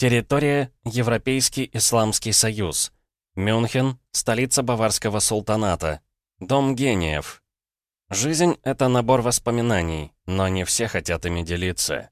Территория – Европейский Исламский Союз. Мюнхен – столица Баварского султаната. Дом гениев. Жизнь — это набор воспоминаний, но не все хотят ими делиться.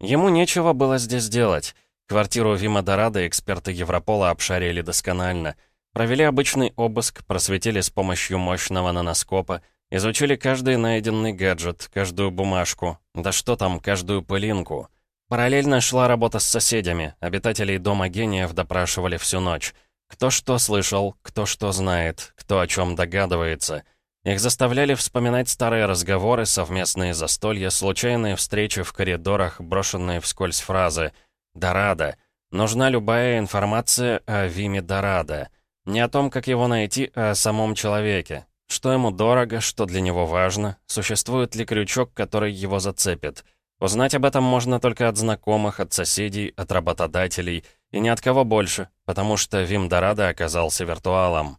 Ему нечего было здесь делать. Квартиру Вима Дорадо эксперты Европола обшарили досконально. Провели обычный обыск, просветили с помощью мощного наноскопа, изучили каждый найденный гаджет, каждую бумажку, да что там, каждую пылинку. Параллельно шла работа с соседями, обитателей Дома гениев допрашивали всю ночь. Кто что слышал, кто что знает, кто о чем догадывается — их заставляли вспоминать старые разговоры, совместные застолья, случайные встречи в коридорах, брошенные вскользь фразы «Дорадо». Нужна любая информация о Виме Дорадо. Не о том, как его найти, а о самом человеке. Что ему дорого, что для него важно, существует ли крючок, который его зацепит. Узнать об этом можно только от знакомых, от соседей, от работодателей, и ни от кого больше, потому что Вим Дорадо оказался виртуалом.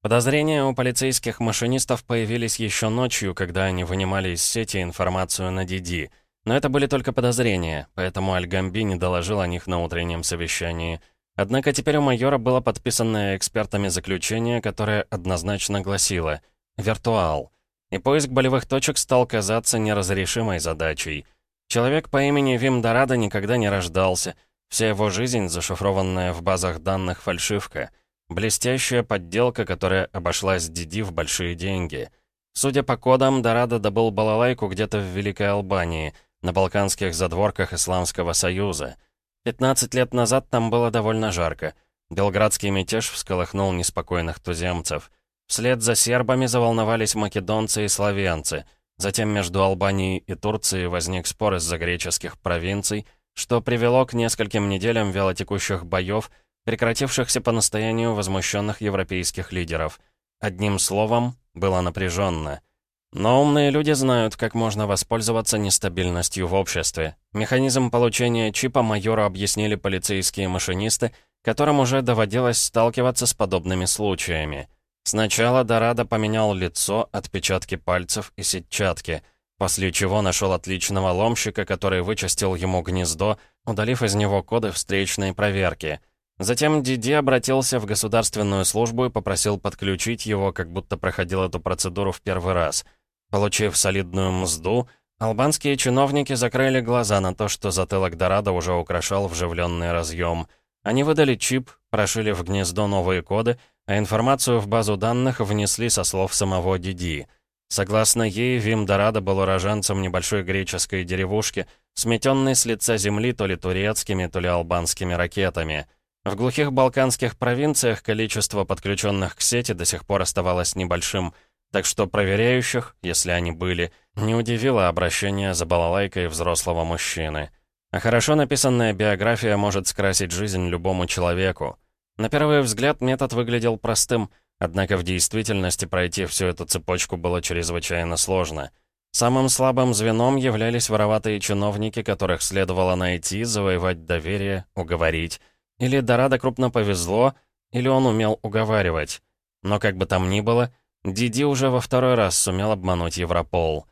Подозрения у полицейских машинистов появились еще ночью, когда они вынимали из сети информацию на Диди. Но это были только подозрения, поэтому Альгамби не доложил о них на утреннем совещании. Однако теперь у майора было подписанное экспертами заключение, которое однозначно гласило «Виртуал». И поиск болевых точек стал казаться неразрешимой задачей. Человек по имени Вим Дорадо никогда не рождался. Вся его жизнь, зашифрованная в базах данных, фальшивка — Блестящая подделка, которая обошлась Диди в большие деньги. Судя по кодам, Дорадо добыл балалайку где-то в Великой Албании, на балканских задворках Исламского Союза. 15 лет назад там было довольно жарко. Белградский мятеж всколыхнул неспокойных туземцев. Вслед за сербами заволновались македонцы и славянцы. Затем между Албанией и Турцией возник спор из-за греческих провинций, что привело к нескольким неделям вялотекущих боев прекратившихся по настоянию возмущенных европейских лидеров. Одним словом, было напряженно. Но умные люди знают, как можно воспользоваться нестабильностью в обществе. Механизм получения чипа майору объяснили полицейские машинисты, которым уже доводилось сталкиваться с подобными случаями. Сначала Дорадо поменял лицо, отпечатки пальцев и сетчатки, после чего нашел отличного ломщика, который вычистил ему гнездо, удалив из него коды встречной проверки — Затем Диди обратился в государственную службу и попросил подключить его, как будто проходил эту процедуру в первый раз. Получив солидную мзду, албанские чиновники закрыли глаза на то, что затылок Дорадо уже украшал вживленный разъем. Они выдали чип, прошили в гнездо новые коды, а информацию в базу данных внесли со слов самого Диди. Согласно ей, Вим Дорадо был уроженцем небольшой греческой деревушки, сметенной с лица земли то ли турецкими, то ли албанскими ракетами — в глухих балканских провинциях количество подключенных к сети до сих пор оставалось небольшим, так что проверяющих, если они были, не удивило обращение за балалайкой взрослого мужчины. А хорошо написанная биография может скрасить жизнь любому человеку. На первый взгляд метод выглядел простым, однако в действительности пройти всю эту цепочку было чрезвычайно сложно. Самым слабым звеном являлись вороватые чиновники, которых следовало найти, завоевать доверие, уговорить, или Дорадо крупно повезло, или он умел уговаривать. Но как бы там ни было, Диди уже во второй раз сумел обмануть Европол.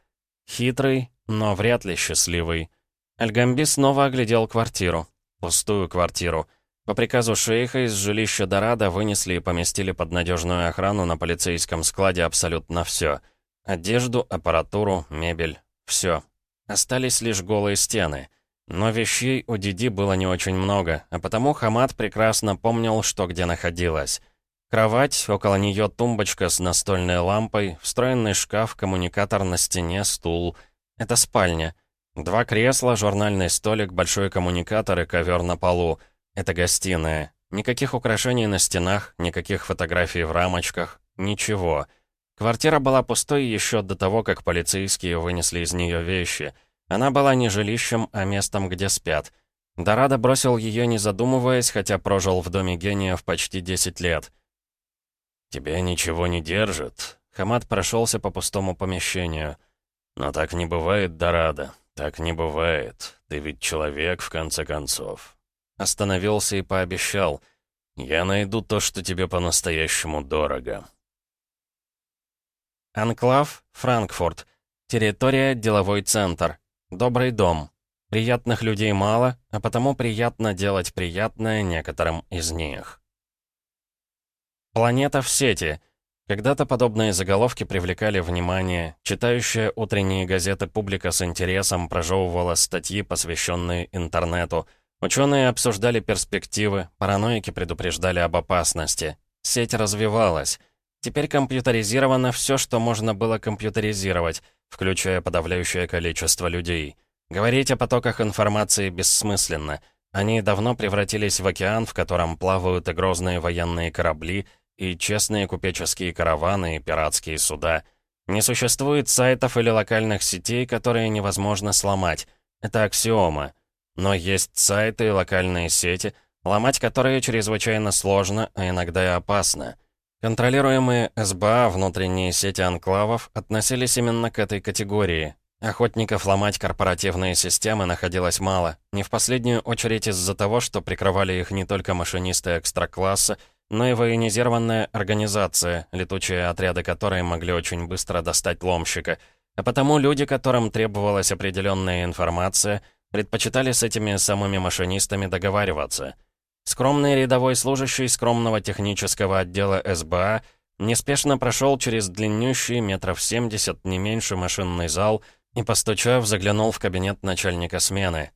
Хитрый, но вряд ли счастливый. Альгамби снова оглядел квартиру. Пустую квартиру. По приказу шейха из жилища Дорадо вынесли и поместили под надежную охрану на полицейском складе абсолютно все. Одежду, аппаратуру, мебель. Все. Остались лишь голые стены — но вещей у Диди было не очень много, а потому Хамад прекрасно помнил, что где находилась. Кровать, около нее тумбочка с настольной лампой, встроенный шкаф, коммуникатор на стене, стул. Это спальня. Два кресла, журнальный столик, большой коммуникатор и ковер на полу. Это гостиная. Никаких украшений на стенах, никаких фотографий в рамочках, ничего. Квартира была пустой еще до того, как полицейские вынесли из нее вещи — она была не жилищем, а местом, где спят. Дорадо бросил ее, не задумываясь, хотя прожил в доме гениев почти 10 лет. «Тебя ничего не держит?» Хамад прошелся по пустому помещению. «Но так не бывает, Дорадо. Так не бывает. Ты ведь человек, в конце концов». Остановился и пообещал. «Я найду то, что тебе по-настоящему дорого». Анклав, Франкфурт. Территория, деловой центр. Добрый дом. Приятных людей мало, а потому приятно делать приятное некоторым из них. Планета в сети. Когда-то подобные заголовки привлекали внимание. Читающая утренние газеты публика с интересом прожевывала статьи, посвященные интернету. Ученые обсуждали перспективы, параноики предупреждали об опасности. Сеть развивалась. Теперь компьютеризировано все, что можно было компьютеризировать, включая подавляющее количество людей. Говорить о потоках информации бессмысленно. Они давно превратились в океан, в котором плавают и грозные военные корабли, и честные купеческие караваны, и пиратские суда. Не существует сайтов или локальных сетей, которые невозможно сломать. Это аксиома. Но есть сайты и локальные сети, ломать которые чрезвычайно сложно, а иногда и опасно. Контролируемые СБА внутренние сети анклавов относились именно к этой категории. Охотников ломать корпоративные системы находилось мало, не в последнюю очередь из-за того, что прикрывали их не только машинисты экстра-класса, но и военизированная организация, летучие отряды которой могли очень быстро достать ломщика. А потому люди, которым требовалась определенная информация, предпочитали с этими самыми машинистами договариваться — Скромный рядовой служащий скромного технического отдела СБА неспешно прошел через длиннющий метров 70, не меньше машинный зал и, постучав, заглянул в кабинет начальника смены.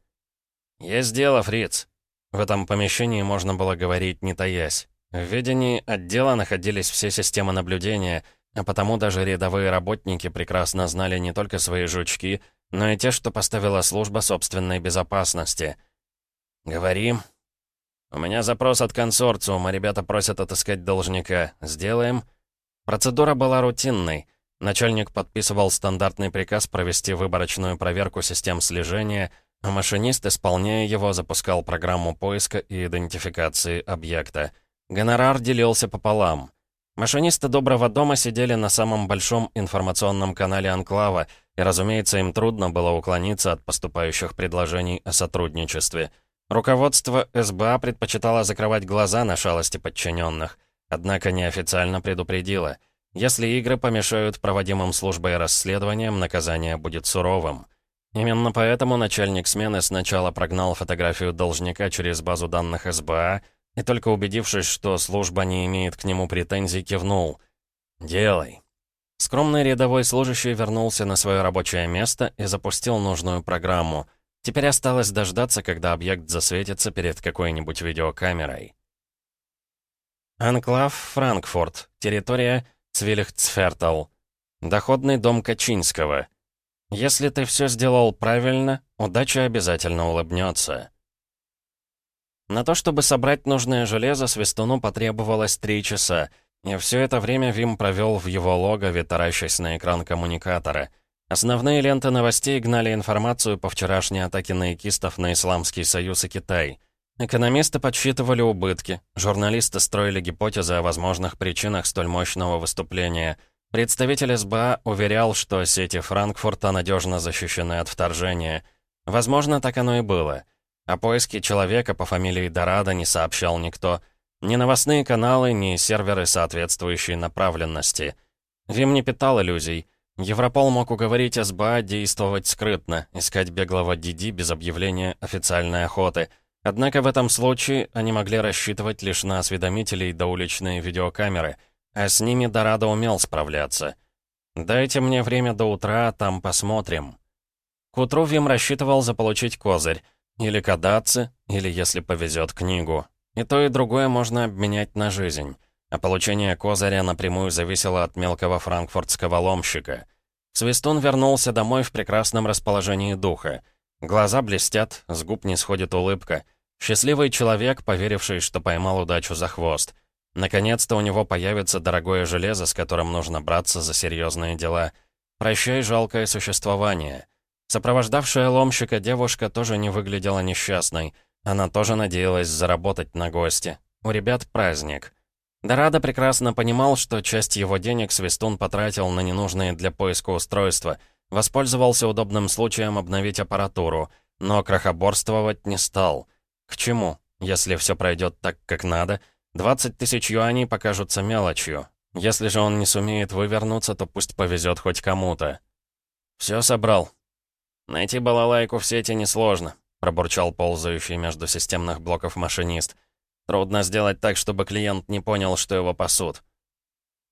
«Есть дело, фриц». В этом помещении можно было говорить, не таясь. В ведении отдела находились все системы наблюдения, а потому даже рядовые работники прекрасно знали не только свои жучки, но и те, что поставила служба собственной безопасности. «Говори», «У меня запрос от консорциума, ребята просят отыскать должника. Сделаем?» Процедура была рутинной. Начальник подписывал стандартный приказ провести выборочную проверку систем слежения, а машинист, исполняя его, запускал программу поиска и идентификации объекта. Гонорар делился пополам. Машинисты Доброго дома сидели на самом большом информационном канале Анклава, и, разумеется, им трудно было уклониться от поступающих предложений о сотрудничестве — Руководство СБА предпочитало закрывать глаза на шалости подчиненных, однако неофициально предупредило. Если игры помешают проводимым службой расследованиям, наказание будет суровым. Именно поэтому начальник смены сначала прогнал фотографию должника через базу данных СБА и только убедившись, что служба не имеет к нему претензий, кивнул. «Делай». Скромный рядовой служащий вернулся на свое рабочее место и запустил нужную программу — Теперь осталось дождаться, когда объект засветится перед какой-нибудь видеокамерой. Анклав Франкфурт. Территория Цвилихцфертал. Доходный дом Качинского. Если ты все сделал правильно, удача обязательно улыбнется. На то, чтобы собрать нужное железо, Свистуну потребовалось три часа, и все это время Вим провел в его логове, таращась на экран коммуникатора — Основные ленты новостей гнали информацию по вчерашней атаке наикистов на Исламский Союз и Китай. Экономисты подсчитывали убытки, журналисты строили гипотезы о возможных причинах столь мощного выступления. Представитель СБА уверял, что сети Франкфурта надежно защищены от вторжения. Возможно, так оно и было. О поиске человека по фамилии Дорадо не сообщал никто. Ни новостные каналы, ни серверы соответствующей направленности. Вим не питал иллюзий. Европол мог уговорить СБА действовать скрытно, искать беглого Диди без объявления официальной охоты. Однако в этом случае они могли рассчитывать лишь на осведомителей да уличные видеокамеры, а с ними Дорадо умел справляться. «Дайте мне время до утра, там посмотрим». К утру Вим рассчитывал заполучить козырь, или кадаться, или, если повезет, книгу. И то, и другое можно обменять на жизнь а получение козыря напрямую зависело от мелкого франкфуртского ломщика. Свистун вернулся домой в прекрасном расположении духа. Глаза блестят, с губ не сходит улыбка. Счастливый человек, поверивший, что поймал удачу за хвост. Наконец-то у него появится дорогое железо, с которым нужно браться за серьезные дела. Прощай, жалкое существование. Сопровождавшая ломщика девушка тоже не выглядела несчастной. Она тоже надеялась заработать на гости. У ребят праздник. Дорадо прекрасно понимал, что часть его денег Свистун потратил на ненужные для поиска устройства, воспользовался удобным случаем обновить аппаратуру, но крохоборствовать не стал. К чему? Если все пройдет так, как надо, 20 тысяч юаней покажутся мелочью. Если же он не сумеет вывернуться, то пусть повезет хоть кому-то. Все собрал. «Найти балалайку в сети несложно», — пробурчал ползающий между системных блоков машинист. «Трудно сделать так, чтобы клиент не понял, что его пасут».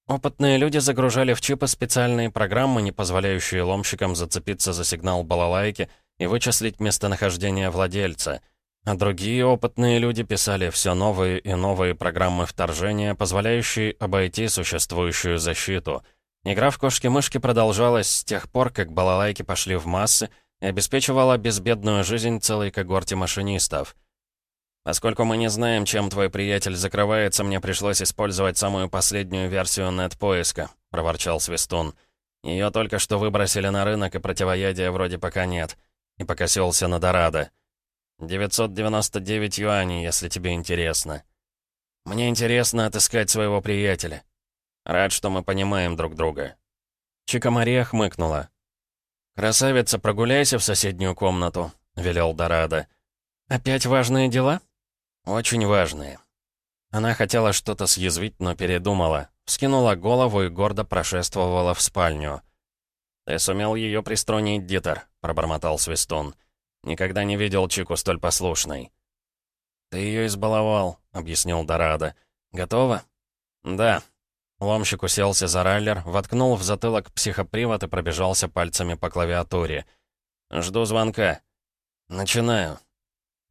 Опытные люди загружали в чипы специальные программы, не позволяющие ломщикам зацепиться за сигнал балалайки и вычислить местонахождение владельца. А другие опытные люди писали все новые и новые программы вторжения, позволяющие обойти существующую защиту. Игра в кошки-мышки продолжалась с тех пор, как балалайки пошли в массы обеспечивала безбедную жизнь целой когорте машинистов. Поскольку мы не знаем, чем твой приятель закрывается, мне пришлось использовать самую последнюю версию нет-поиска», — проворчал Свистун. «Ее только что выбросили на рынок, и противоядия вроде пока нет». И покосился на Дорадо. «999 юаней, если тебе интересно». «Мне интересно отыскать своего приятеля. Рад, что мы понимаем друг друга». Чика Мария хмыкнула. «Красавица, прогуляйся в соседнюю комнату», — велел Дорадо. «Опять важные дела?» «Очень важные». Она хотела что-то съязвить, но передумала. Вскинула голову и гордо прошествовала в спальню. «Ты сумел ее приструнить, Дитер», — пробормотал Свистун. «Никогда не видел Чику столь послушной». «Ты ее избаловал», — объяснил Дорадо. «Готова?» «Да». Ломщик уселся за раллер, воткнул в затылок психопривод и пробежался пальцами по клавиатуре. «Жду звонка». «Начинаю».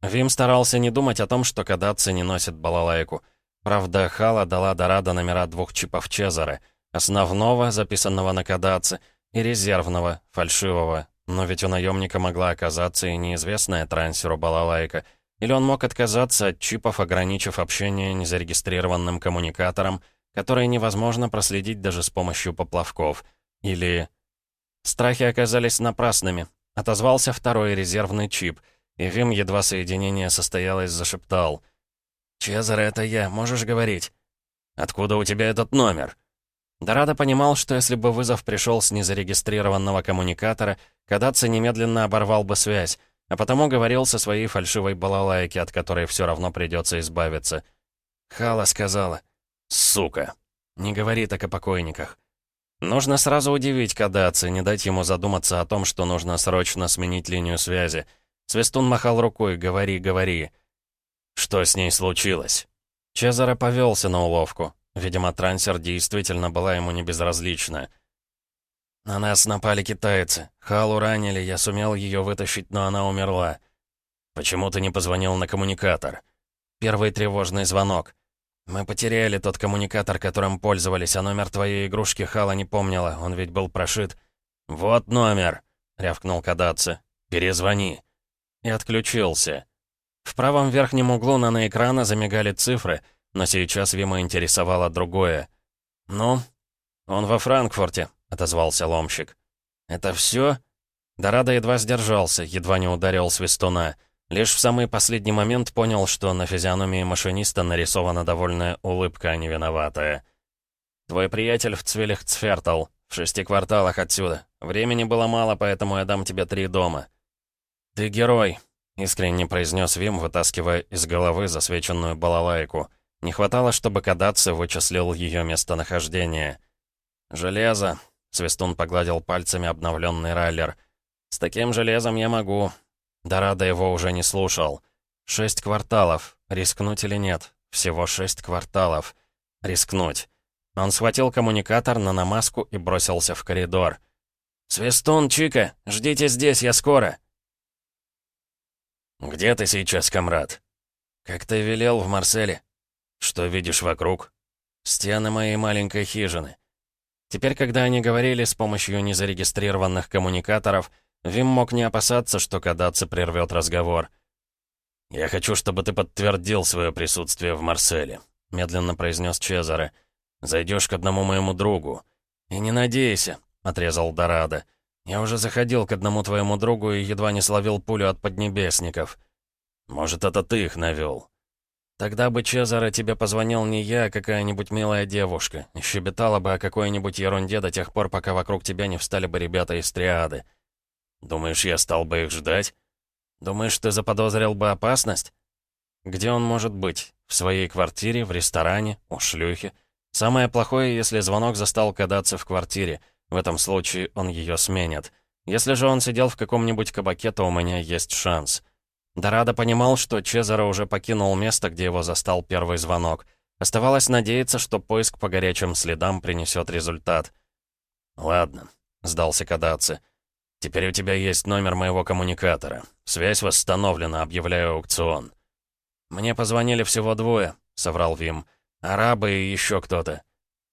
Вим старался не думать о том, что кадатцы не носят балалайку. Правда, Хала дала Дорадо номера двух чипов Чезаре, основного, записанного на кадатце, и резервного, фальшивого. Но ведь у наемника могла оказаться и неизвестная трансеру балалайка. Или он мог отказаться от чипов, ограничив общение незарегистрированным коммуникатором, который невозможно проследить даже с помощью поплавков. Или... Страхи оказались напрасными. Отозвался второй резервный чип — и Вим, едва соединение состоялось, зашептал. «Чезаро, это я, можешь говорить?» «Откуда у тебя этот номер?» Дорадо понимал, что если бы вызов пришел с незарегистрированного коммуникатора, Кадаци немедленно оборвал бы связь, а потому говорил со своей фальшивой балалайки, от которой все равно придется избавиться. Хала сказала. «Сука! Не говори так о покойниках. Нужно сразу удивить Кадаци, не дать ему задуматься о том, что нужно срочно сменить линию связи. Свистун махал рукой «Говори, говори». «Что с ней случилось?» Чезаро повелся на уловку. Видимо, трансер действительно была ему не безразлична. «На нас напали китайцы. Халу ранили, я сумел ее вытащить, но она умерла». «Почему ты не позвонил на коммуникатор?» «Первый тревожный звонок. Мы потеряли тот коммуникатор, которым пользовались, а номер твоей игрушки Хала не помнила, он ведь был прошит». «Вот номер», — рявкнул Кадаци. «Перезвони» и отключился. В правом верхнем углу наноэкрана замигали цифры, но сейчас Вима интересовало другое. «Ну?» «Он во Франкфурте», — отозвался ломщик. «Это все?» Дорадо едва сдержался, едва не ударил свистуна. Лишь в самый последний момент понял, что на физиономии машиниста нарисована довольная улыбка, а не виноватая. «Твой приятель в Цфертал, в шести кварталах отсюда. Времени было мало, поэтому я дам тебе три дома. «Ты герой», — искренне произнес Вим, вытаскивая из головы засвеченную балалайку. Не хватало, чтобы Кадаци вычислил ее местонахождение. «Железо», — Свистун погладил пальцами обновленный раллер. «С таким железом я могу». Дорадо его уже не слушал. «Шесть кварталов. Рискнуть или нет? Всего шесть кварталов. Рискнуть». Он схватил коммуникатор на намазку и бросился в коридор. «Свистун, Чика, ждите здесь, я скоро!» «Где ты сейчас, комрад?» «Как ты велел в Марселе». «Что видишь вокруг?» «Стены моей маленькой хижины». Теперь, когда они говорили с помощью незарегистрированных коммуникаторов, Вим мог не опасаться, что Кадаци прервет разговор. «Я хочу, чтобы ты подтвердил свое присутствие в Марселе», — медленно произнес Чезаре. «Зайдешь к одному моему другу». «И не надейся», — отрезал Дорадо. Я уже заходил к одному твоему другу и едва не словил пулю от поднебесников. Может, это ты их навел? Тогда бы, Чезаро, тебе позвонил не я, а какая-нибудь милая девушка. И щебетала бы о какой-нибудь ерунде до тех пор, пока вокруг тебя не встали бы ребята из триады. Думаешь, я стал бы их ждать? Думаешь, ты заподозрил бы опасность? Где он может быть? В своей квартире, в ресторане, у шлюхи? Самое плохое, если звонок застал кадаться в квартире — в этом случае он ее сменит. Если же он сидел в каком-нибудь кабаке, то у меня есть шанс. Дорадо понимал, что Чезаро уже покинул место, где его застал первый звонок. Оставалось надеяться, что поиск по горячим следам принесет результат. «Ладно», — сдался Кадаци. «Теперь у тебя есть номер моего коммуникатора. Связь восстановлена, объявляю аукцион». «Мне позвонили всего двое», — соврал Вим. «Арабы и еще кто-то».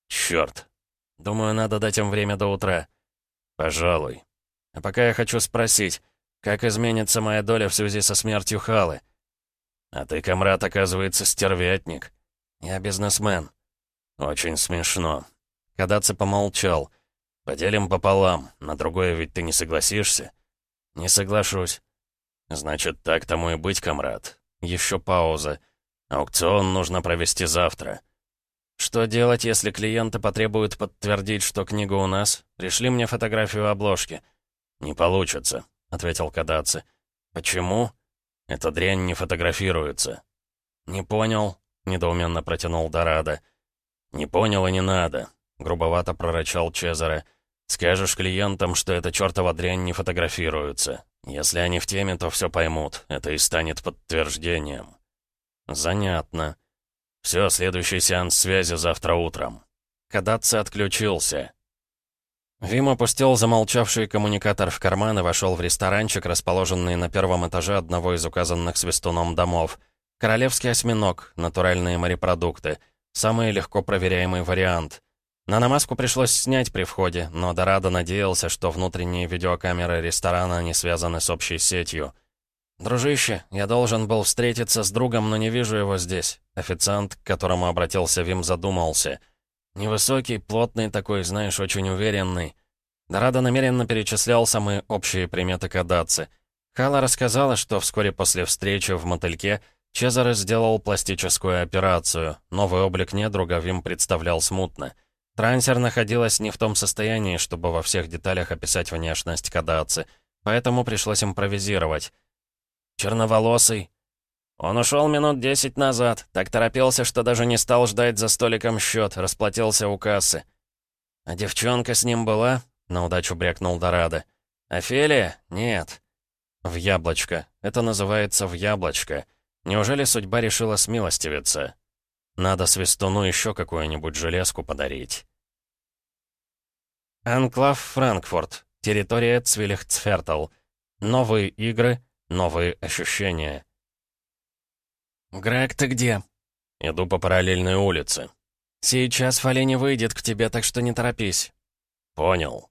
«Черт. Думаю, надо дать им время до утра». «Пожалуй. А пока я хочу спросить, как изменится моя доля в связи со смертью Халы?» «А ты, комрад, оказывается, стервятник». «Я бизнесмен». «Очень смешно». Кадаци помолчал. «Поделим пополам. На другое ведь ты не согласишься?» «Не соглашусь». «Значит, так тому и быть, комрад». Еще пауза. «Аукцион нужно провести завтра». «Что делать, если клиенты потребуют подтвердить, что книга у нас? Пришли мне фотографию обложки». «Не получится», — ответил Кадаци. «Почему?» «Эта дрянь не фотографируется». «Не понял», — недоуменно протянул Дорадо. «Не понял и не надо», — грубовато прорычал Чезаре. «Скажешь клиентам, что эта чертова дрянь не фотографируется. Если они в теме, то все поймут. Это и станет подтверждением». «Занятно. Все, следующий сеанс связи завтра утром». Кадаци отключился. Вим опустил замолчавший коммуникатор в карман и вошел в ресторанчик, расположенный на первом этаже одного из указанных свистуном домов — Королевский осьминог, натуральные морепродукты. Самый легко проверяемый вариант. Наномаску пришлось снять при входе, но Дорадо надеялся, что внутренние видеокамеры ресторана не связаны с общей сетью. «Дружище, я должен был встретиться с другом, но не вижу его здесь». Официант, к которому обратился Вим, задумался. «Невысокий, плотный такой, знаешь, очень уверенный». Дорадо намеренно перечислял самые общие приметы Кадаци. Хала рассказала, что вскоре после встречи в мотыльке Чезаре сделал пластическую операцию. Новый облик недруга Вим представлял смутно. Трансер находилась не в том состоянии, чтобы во всех деталях описать внешность Кадаци, поэтому пришлось импровизировать. «Черноволосый». Он ушел минут десять назад, так торопился, что даже не стал ждать за столиком счет, расплатился у кассы. «А девчонка с ним была?» — на удачу брякнул Дорадо. «Офелия? Нет». «В яблочко. Это называется «в яблочко». Неужели судьба решила смилостивиться? Надо Свистуну еще какую-нибудь железку подарить. Анклав Франкфурт. Территория Цвилихцфертл. Новые игры, новые ощущения. «Грег, ты где?» «Иду по параллельной улице». «Сейчас Фали не выйдет к тебе, так что не торопись». «Понял».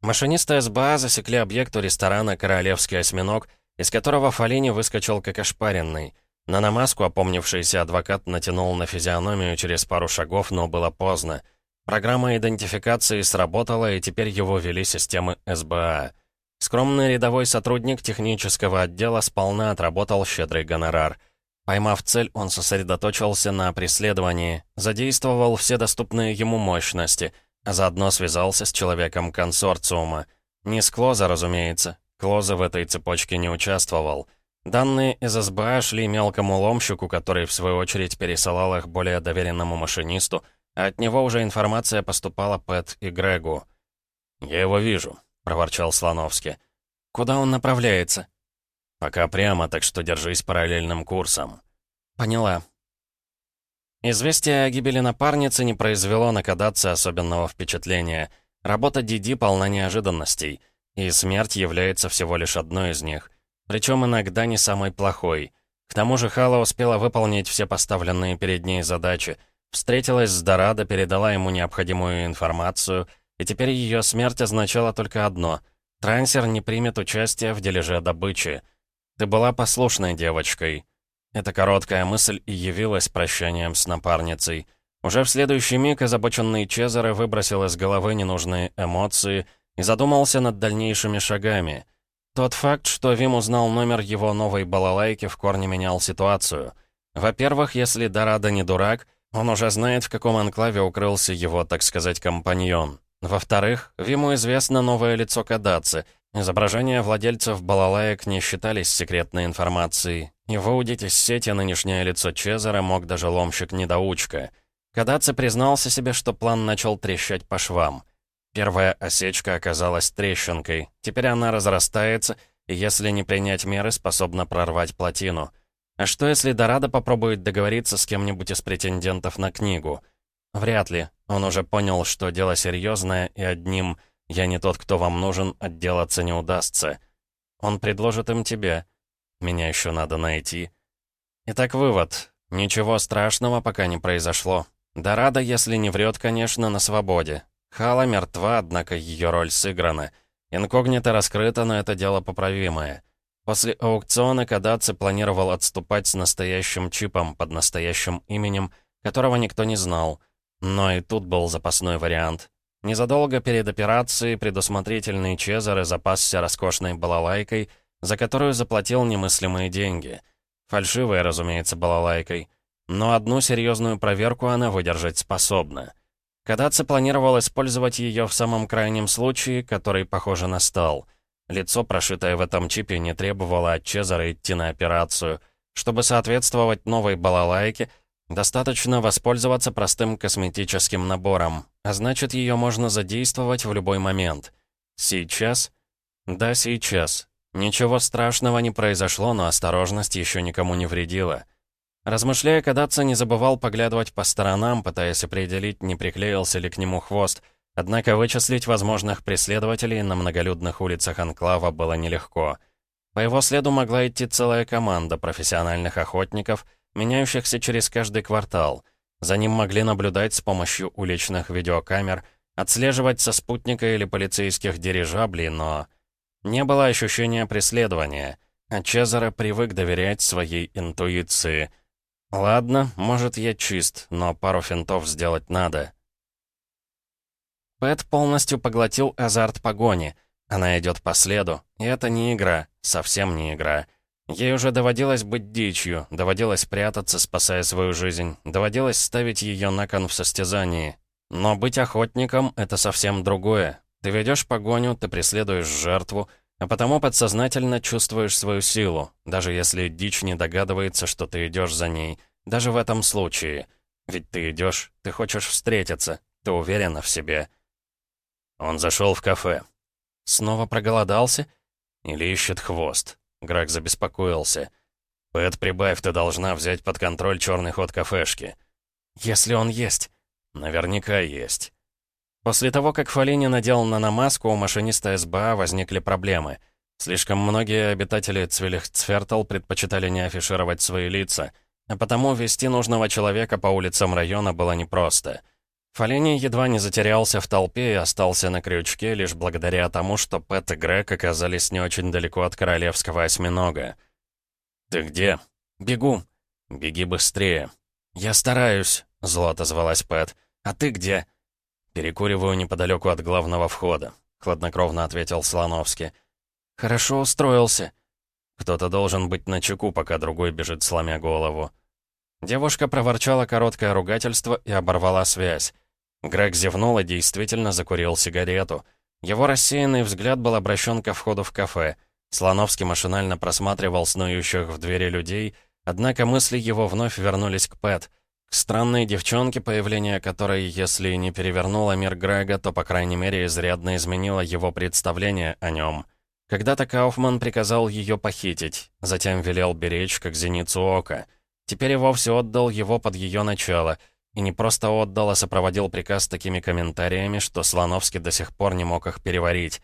Машинисты СБА засекли объект у ресторана «Королевский осьминог», из которого Фалини выскочил как ошпаренный. На намазку опомнившийся адвокат натянул на физиономию через пару шагов, но было поздно. Программа идентификации сработала, и теперь его вели системы СБА. Скромный рядовой сотрудник технического отдела сполна отработал щедрый гонорар. Поймав цель, он сосредоточился на преследовании, задействовал все доступные ему мощности, а заодно связался с человеком консорциума. Не с Клоза, разумеется. Клоза в этой цепочке не участвовал — Данные из СБА шли мелкому ломщику, который, в свою очередь, пересылал их более доверенному машинисту, а от него уже информация поступала Пэт и Грегу. «Я его вижу», — проворчал Слоновский. «Куда он направляется?» «Пока прямо, так что держись параллельным курсом». «Поняла». Известие о гибели напарницы не произвело на Кадатце особенного впечатления. Работа Диди полна неожиданностей, и смерть является всего лишь одной из них — причем иногда не самой плохой. К тому же Хала успела выполнить все поставленные перед ней задачи. Встретилась с Дорадо, передала ему необходимую информацию, и теперь ее смерть означала только одно — трансер не примет участие в дележе добычи. Ты была послушной девочкой. Эта короткая мысль и явилась прощанием с напарницей. Уже в следующий миг озабоченный Чезаре выбросил из головы ненужные эмоции и задумался над дальнейшими шагами — тот факт, что Вим узнал номер его новой балалайки, в корне менял ситуацию. Во-первых, если Дорадо не дурак, он уже знает, в каком анклаве укрылся его, так сказать, компаньон. Во-вторых, Виму известно новое лицо Кадаци. Изображения владельцев балалаек не считались секретной информацией. И выудить из сети нынешнее лицо Чезаре мог даже ломщик-недоучка. Кадаци признался себе, что план начал трещать по швам. Первая осечка оказалась трещинкой. Теперь она разрастается, и если не принять меры, способна прорвать плотину. А что, если Дорадо попробует договориться с кем-нибудь из претендентов на книгу? Вряд ли. Он уже понял, что дело серьезное, и одним «я не тот, кто вам нужен» отделаться не удастся. Он предложит им тебя. Меня еще надо найти. Итак, вывод. Ничего страшного пока не произошло. Дорадо, если не врет, конечно, на свободе. Хала мертва, однако ее роль сыграна. Инкогнито раскрыто, но это дело поправимое. После аукциона Кадаци планировал отступать с настоящим чипом под настоящим именем, которого никто не знал. Но и тут был запасной вариант. Незадолго перед операцией предусмотрительный Чезаре запасся роскошной балалайкой, за которую заплатил немыслимые деньги. Фальшивой, разумеется, балалайкой. Но одну серьезную проверку она выдержать способна. Кадаци планировал использовать ее в самом крайнем случае, который, похоже, настал. Лицо, прошитое в этом чипе, не требовало от Чезаре идти на операцию. Чтобы соответствовать новой балалайке, достаточно воспользоваться простым косметическим набором, а значит, ее можно задействовать в любой момент. Сейчас? Да, сейчас. Ничего страшного не произошло, но осторожность еще никому не вредила. Размышляя, Кадаться не забывал поглядывать по сторонам, пытаясь определить, не приклеился ли к нему хвост. Однако вычислить возможных преследователей на многолюдных улицах Анклава было нелегко. По его следу могла идти целая команда профессиональных охотников, меняющихся через каждый квартал. За ним могли наблюдать с помощью уличных видеокамер, отслеживать со спутника или полицейских дирижаблей, но... Не было ощущения преследования, а Чезаро привык доверять своей интуиции — Ладно, может, я чист, но пару финтов сделать надо. Пэт полностью поглотил азарт погони. Она идет по следу, и это не игра, совсем не игра. Ей уже доводилось быть дичью, доводилось прятаться, спасая свою жизнь, доводилось ставить ее на кон в состязании. Но быть охотником — это совсем другое. Ты ведешь погоню, ты преследуешь жертву, а потому подсознательно чувствуешь свою силу, даже если дичь не догадывается, что ты идешь за ней. Даже в этом случае. Ведь ты идешь, ты хочешь встретиться, ты уверена в себе. Он зашел в кафе. Снова проголодался? Или ищет хвост? Грак забеспокоился. «Пэт, прибавь, ты должна взять под контроль черный ход кафешки». «Если он есть». «Наверняка есть». После того, как Фалини надел наномаску, у машиниста СБА возникли проблемы. Слишком многие обитатели Цвелихцфертл предпочитали не афишировать свои лица, а потому вести нужного человека по улицам района было непросто. Фалини едва не затерялся в толпе и остался на крючке лишь благодаря тому, что Пэт и Грег оказались не очень далеко от королевского осьминога. «Ты где?» «Бегу». «Беги быстрее». «Я стараюсь», — зло отозвалась Пэт. «А ты где?» «Перекуриваю неподалеку от главного входа», — хладнокровно ответил Слоновский. «Хорошо устроился». «Кто-то должен быть на чеку, пока другой бежит, сломя голову». Девушка проворчала короткое ругательство и оборвала связь. Грег зевнул и действительно закурил сигарету. Его рассеянный взгляд был обращен ко входу в кафе. Слоновский машинально просматривал снующих в двери людей, однако мысли его вновь вернулись к Пэт — к странной девчонке, появление которой, если не перевернуло мир Грега, то, по крайней мере, изрядно изменило его представление о нем. Когда-то Кауфман приказал ее похитить, затем велел беречь, как зеницу ока. Теперь и вовсе отдал его под ее начало. И не просто отдал, а сопроводил приказ такими комментариями, что Слоновский до сих пор не мог их переварить.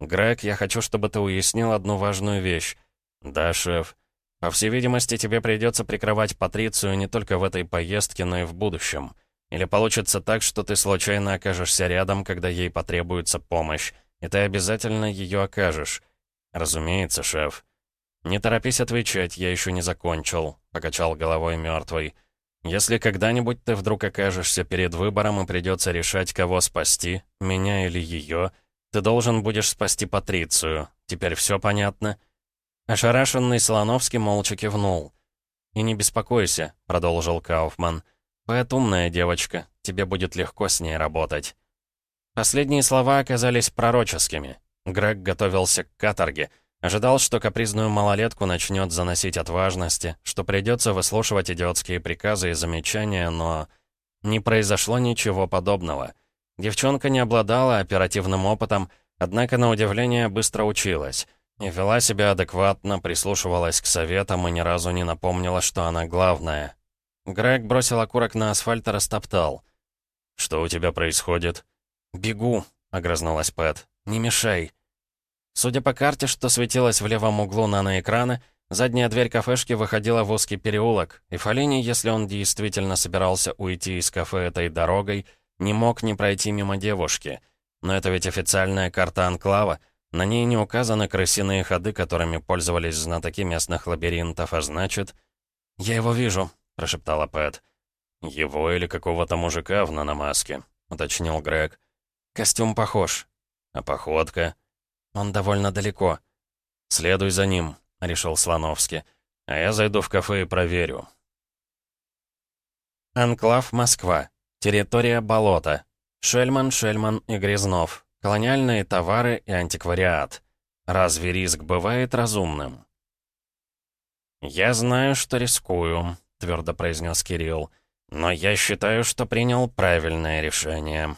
«Грег, я хочу, чтобы ты уяснил одну важную вещь». «Да, шеф». По всей видимости, тебе придется прикрывать Патрицию не только в этой поездке, но и в будущем. Или получится так, что ты случайно окажешься рядом, когда ей потребуется помощь, и ты обязательно ее окажешь. Разумеется, шеф. Не торопись отвечать, я еще не закончил, покачал головой мертвый. Если когда-нибудь ты вдруг окажешься перед выбором и придется решать, кого спасти, меня или ее, ты должен будешь спасти Патрицию. Теперь все понятно?» Ошарашенный Солоновский молча кивнул. «И не беспокойся», — продолжил Кауфман. «Пэт умная девочка, тебе будет легко с ней работать». Последние слова оказались пророческими. Грег готовился к каторге. Ожидал, что капризную малолетку начнет заносить от важности, что придется выслушивать идиотские приказы и замечания, но... Не произошло ничего подобного. Девчонка не обладала оперативным опытом, однако, на удивление, быстро училась. И вела себя адекватно, прислушивалась к советам и ни разу не напомнила, что она главная. Грег бросил окурок на асфальт и растоптал. «Что у тебя происходит?» «Бегу», — огрызнулась Пэт. «Не мешай». Судя по карте, что светилась в левом углу наноэкрана, задняя дверь кафешки выходила в узкий переулок, и Фалини, если он действительно собирался уйти из кафе этой дорогой, не мог не пройти мимо девушки. Но это ведь официальная карта Анклава, на ней не указаны крысиные ходы, которыми пользовались знатоки местных лабиринтов, а значит... «Я его вижу», — прошептала Пэт. «Его или какого-то мужика в наномаске», — уточнил Грег. «Костюм похож». «А походка?» «Он довольно далеко». «Следуй за ним», — решил Слоновский. «А я зайду в кафе и проверю». Анклав, Москва. Территория болота. Шельман, Шельман и Грязнов. Колониальные товары и антиквариат. Разве риск бывает разумным? «Я знаю, что рискую», — твердо произнес Кирилл. «Но я считаю, что принял правильное решение.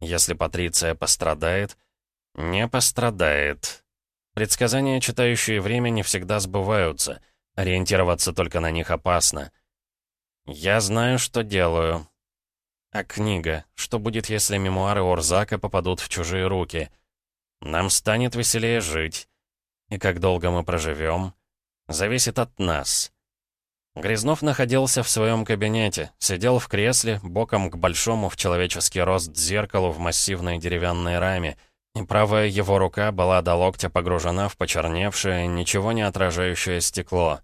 Если Патриция пострадает...» «Не пострадает». Предсказания, читающие время, не всегда сбываются. Ориентироваться только на них опасно. «Я знаю, что делаю», а книга? Что будет, если мемуары Орзака попадут в чужие руки? Нам станет веселее жить. И как долго мы проживем? Зависит от нас. Грязнов находился в своем кабинете, сидел в кресле, боком к большому в человеческий рост зеркалу в массивной деревянной раме, и правая его рука была до локтя погружена в почерневшее, ничего не отражающее стекло.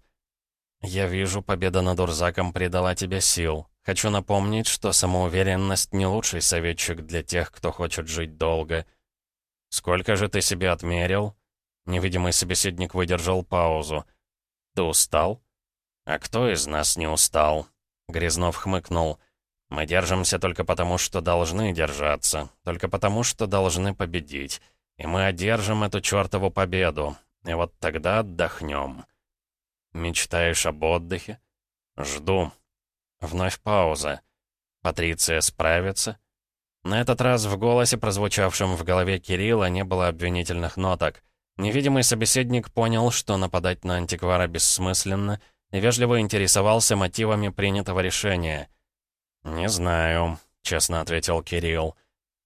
«Я вижу, победа над Урзаком придала тебе сил», Хочу напомнить, что самоуверенность не лучший советчик для тех, кто хочет жить долго. Сколько же ты себе отмерил? Невидимый собеседник выдержал паузу. Ты устал? А кто из нас не устал? Грязнов хмыкнул. Мы держимся только потому, что должны держаться, только потому, что должны победить. И мы одержим эту чертову победу. И вот тогда отдохнем. Мечтаешь об отдыхе? Жду. Вновь пауза. Патриция справится? На этот раз в голосе, прозвучавшем в голове Кирилла, не было обвинительных ноток. Невидимый собеседник понял, что нападать на антиквара бессмысленно, и вежливо интересовался мотивами принятого решения. «Не знаю», — честно ответил Кирилл.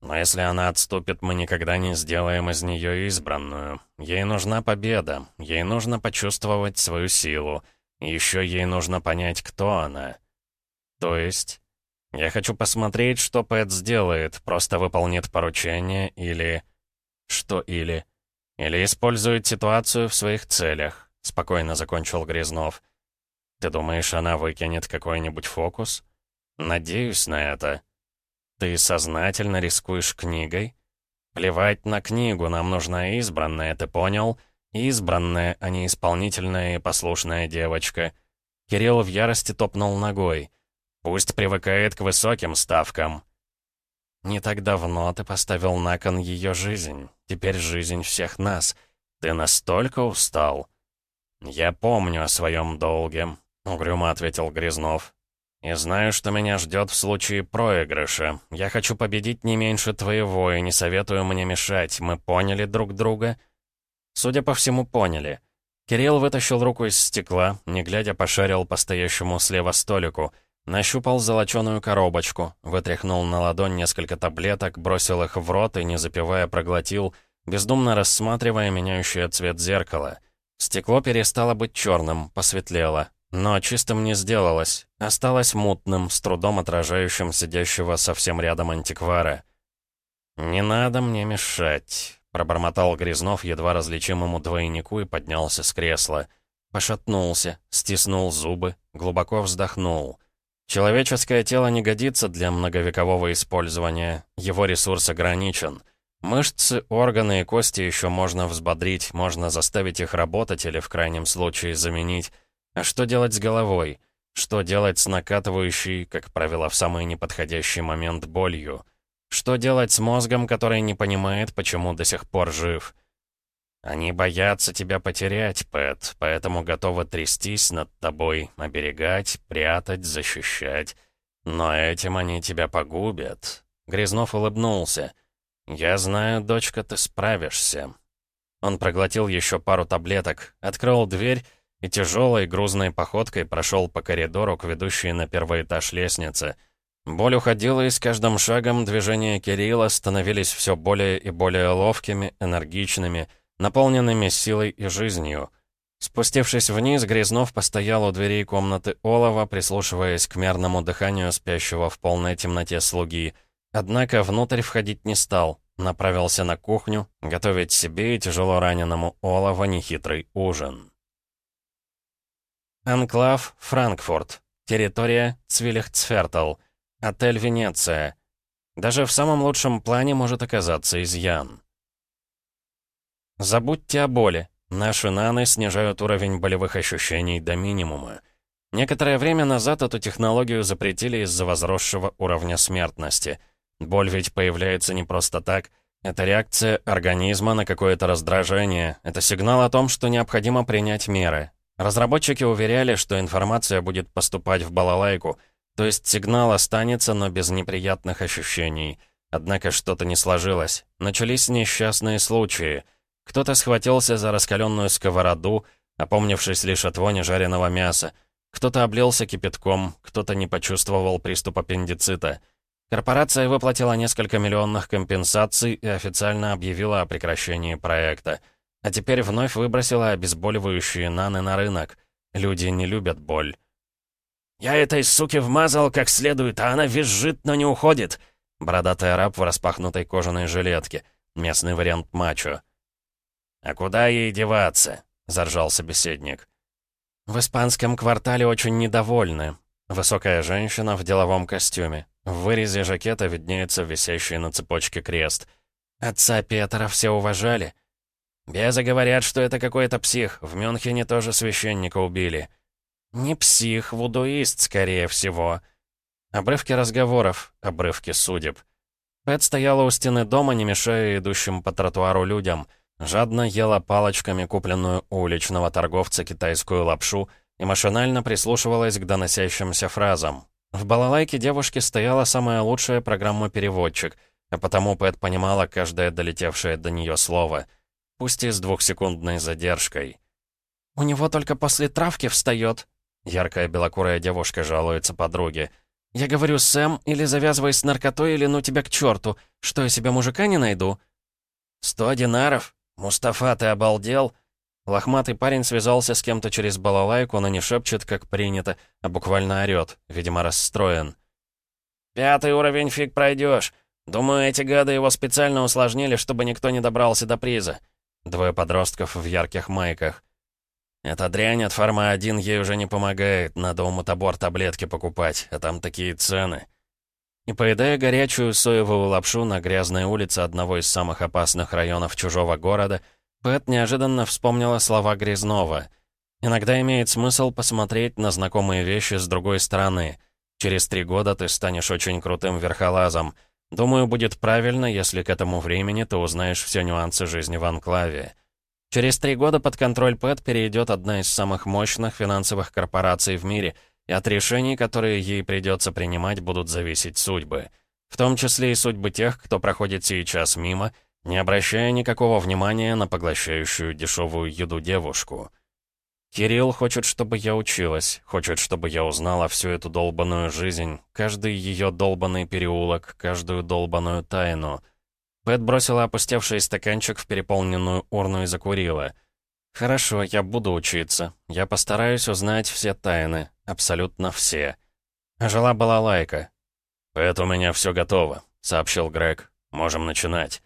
«Но если она отступит, мы никогда не сделаем из нее избранную. Ей нужна победа, ей нужно почувствовать свою силу. Еще ей нужно понять, кто она». «То есть?» «Я хочу посмотреть, что Пэт сделает, просто выполнит поручение или...» «Что или?» «Или использует ситуацию в своих целях», — спокойно закончил Грязнов. «Ты думаешь, она выкинет какой-нибудь фокус?» «Надеюсь на это». «Ты сознательно рискуешь книгой?» «Плевать на книгу, нам нужна избранная, ты понял?» «Избранная, а не исполнительная и послушная девочка». Кирилл в ярости топнул ногой. Пусть привыкает к высоким ставкам. Не так давно ты поставил на кон ее жизнь. Теперь жизнь всех нас. Ты настолько устал. Я помню о своем долге, угрюмо ответил Грязнов. И знаю, что меня ждет в случае проигрыша. Я хочу победить не меньше твоего и не советую мне мешать. Мы поняли друг друга? Судя по всему, поняли. Кирилл вытащил руку из стекла, не глядя пошарил по стоящему слева столику — Нащупал золоченую коробочку, вытряхнул на ладонь несколько таблеток, бросил их в рот и, не запивая, проглотил, бездумно рассматривая меняющее цвет зеркала. Стекло перестало быть черным, посветлело. Но чистым не сделалось, осталось мутным, с трудом отражающим сидящего совсем рядом антиквара. «Не надо мне мешать», — пробормотал Грязнов едва различимому двойнику и поднялся с кресла. Пошатнулся, стиснул зубы, глубоко вздохнул — Человеческое тело не годится для многовекового использования, его ресурс ограничен. Мышцы, органы и кости еще можно взбодрить, можно заставить их работать или в крайнем случае заменить. А что делать с головой? Что делать с накатывающей, как правило, в самый неподходящий момент болью? Что делать с мозгом, который не понимает, почему до сих пор жив? Они боятся тебя потерять, Пэт, поэтому готовы трястись над тобой, оберегать, прятать, защищать. Но этим они тебя погубят. Грязнов улыбнулся. «Я знаю, дочка, ты справишься». Он проглотил еще пару таблеток, открыл дверь и тяжелой грузной походкой прошел по коридору к ведущей на первый этаж лестницы. Боль уходила, и с каждым шагом движения Кирилла становились все более и более ловкими, энергичными, наполненными силой и жизнью. Спустившись вниз, Грязнов постоял у дверей комнаты Олова, прислушиваясь к мерному дыханию спящего в полной темноте слуги. Однако внутрь входить не стал, направился на кухню, готовить себе и тяжело раненому Олова нехитрый ужин. Анклав, Франкфурт. Территория Цвилихцфертл. Отель Венеция. Даже в самом лучшем плане может оказаться изъян. Забудьте о боли. Наши наны снижают уровень болевых ощущений до минимума. Некоторое время назад эту технологию запретили из-за возросшего уровня смертности. Боль ведь появляется не просто так. Это реакция организма на какое-то раздражение. Это сигнал о том, что необходимо принять меры. Разработчики уверяли, что информация будет поступать в балалайку, то есть сигнал останется, но без неприятных ощущений. Однако что-то не сложилось. Начались несчастные случаи. Кто-то схватился за раскаленную сковороду, опомнившись лишь от вони жареного мяса. Кто-то облился кипятком, кто-то не почувствовал приступ аппендицита. Корпорация выплатила несколько миллионных компенсаций и официально объявила о прекращении проекта. А теперь вновь выбросила обезболивающие наны на рынок. Люди не любят боль. «Я этой суке вмазал как следует, а она визжит, но не уходит!» Бородатый араб в распахнутой кожаной жилетке. Местный вариант мачо. «А куда ей деваться?» — заржал собеседник. «В испанском квартале очень недовольны. Высокая женщина в деловом костюме. В вырезе жакета виднеется висящий на цепочке крест. Отца Петра все уважали. Безы говорят, что это какой-то псих. В Мюнхене тоже священника убили. Не псих, вудуист, скорее всего. Обрывки разговоров, обрывки судеб. Пэт стояла у стены дома, не мешая идущим по тротуару людям. Жадно ела палочками купленную у уличного торговца китайскую лапшу и машинально прислушивалась к доносящимся фразам. В балалайке девушки стояла самая лучшая программа-переводчик, а потому Пэт понимала каждое долетевшее до нее слово — пусть и с двухсекундной задержкой. «У него только после травки встает», — яркая белокурая девушка жалуется подруге. «Я говорю, Сэм, или завязывай с наркотой, или ну тебя к черту. Что, я себе мужика не найду?» «Сто динаров? Мустафа, ты обалдел?» Лохматый парень связался с кем-то через балалайку, но не шепчет, как принято, а буквально орёт, видимо, расстроен. «Пятый уровень фиг пройдешь. Думаю, эти гады его специально усложнили, чтобы никто не добрался до приза. Двое подростков в ярких майках. «Эта дрянь от фарма-1 ей уже не помогает, надо у мотобор таблетки покупать, а там такие цены». И поедая горячую соевую лапшу на грязной улице одного из самых опасных районов чужого города, Пэт неожиданно вспомнила слова Грязнова. «Иногда имеет смысл посмотреть на знакомые вещи с другой стороны. Через три года ты станешь очень крутым верхолазом». Думаю, будет правильно, если к этому времени ты узнаешь все нюансы жизни в Анклаве. Через три года под контроль ПЭТ перейдет одна из самых мощных финансовых корпораций в мире, и от решений, которые ей придется принимать, будут зависеть судьбы. В том числе и судьбы тех, кто проходит сейчас мимо, не обращая никакого внимания на поглощающую дешевую еду девушку. Кирилл хочет, чтобы я училась, хочет, чтобы я узнала всю эту долбанную жизнь, каждый ее долбанный переулок, каждую долбанную тайну. Пэт бросила опустевший стаканчик в переполненную урну и закурила. «Хорошо, я буду учиться. Я постараюсь узнать все тайны, абсолютно все». Жила-была лайка. «Пэт, у меня все готово», — сообщил Грег. «Можем начинать».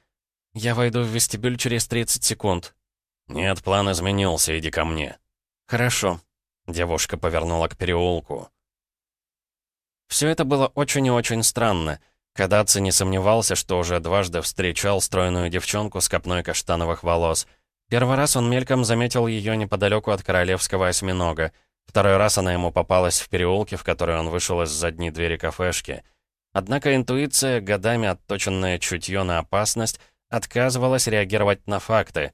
«Я войду в вестибюль через 30 секунд». «Нет, план изменился, иди ко мне». «Хорошо». Девушка повернула к переулку. Все это было очень и очень странно. Кадаци не сомневался, что уже дважды встречал стройную девчонку с копной каштановых волос. Первый раз он мельком заметил ее неподалеку от королевского осьминога. Второй раз она ему попалась в переулке, в который он вышел из задней двери кафешки. Однако интуиция, годами отточенное чутье на опасность, отказывалась реагировать на факты.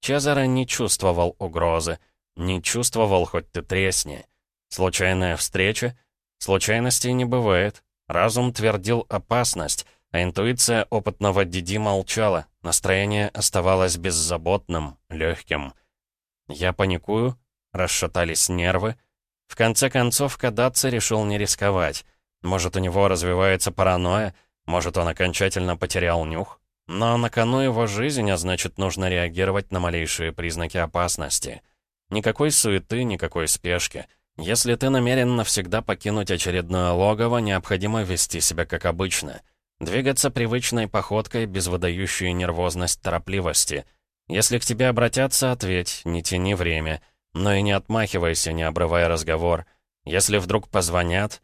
Чезаро не чувствовал угрозы. Не чувствовал, хоть ты тресни. Случайная встреча? Случайностей не бывает. Разум твердил опасность, а интуиция опытного Диди молчала, настроение оставалось беззаботным, легким. Я паникую, расшатались нервы. В конце концов, Кадаци решил не рисковать. Может, у него развивается паранойя, может, он окончательно потерял нюх. Но на кону его жизнь, а значит, нужно реагировать на малейшие признаки опасности. Никакой суеты, никакой спешки. Если ты намерен навсегда покинуть очередное логово, необходимо вести себя как обычно. Двигаться привычной походкой, без выдающей нервозность торопливости. Если к тебе обратятся, ответь, не тяни время. Но и не отмахивайся, не обрывая разговор. Если вдруг позвонят...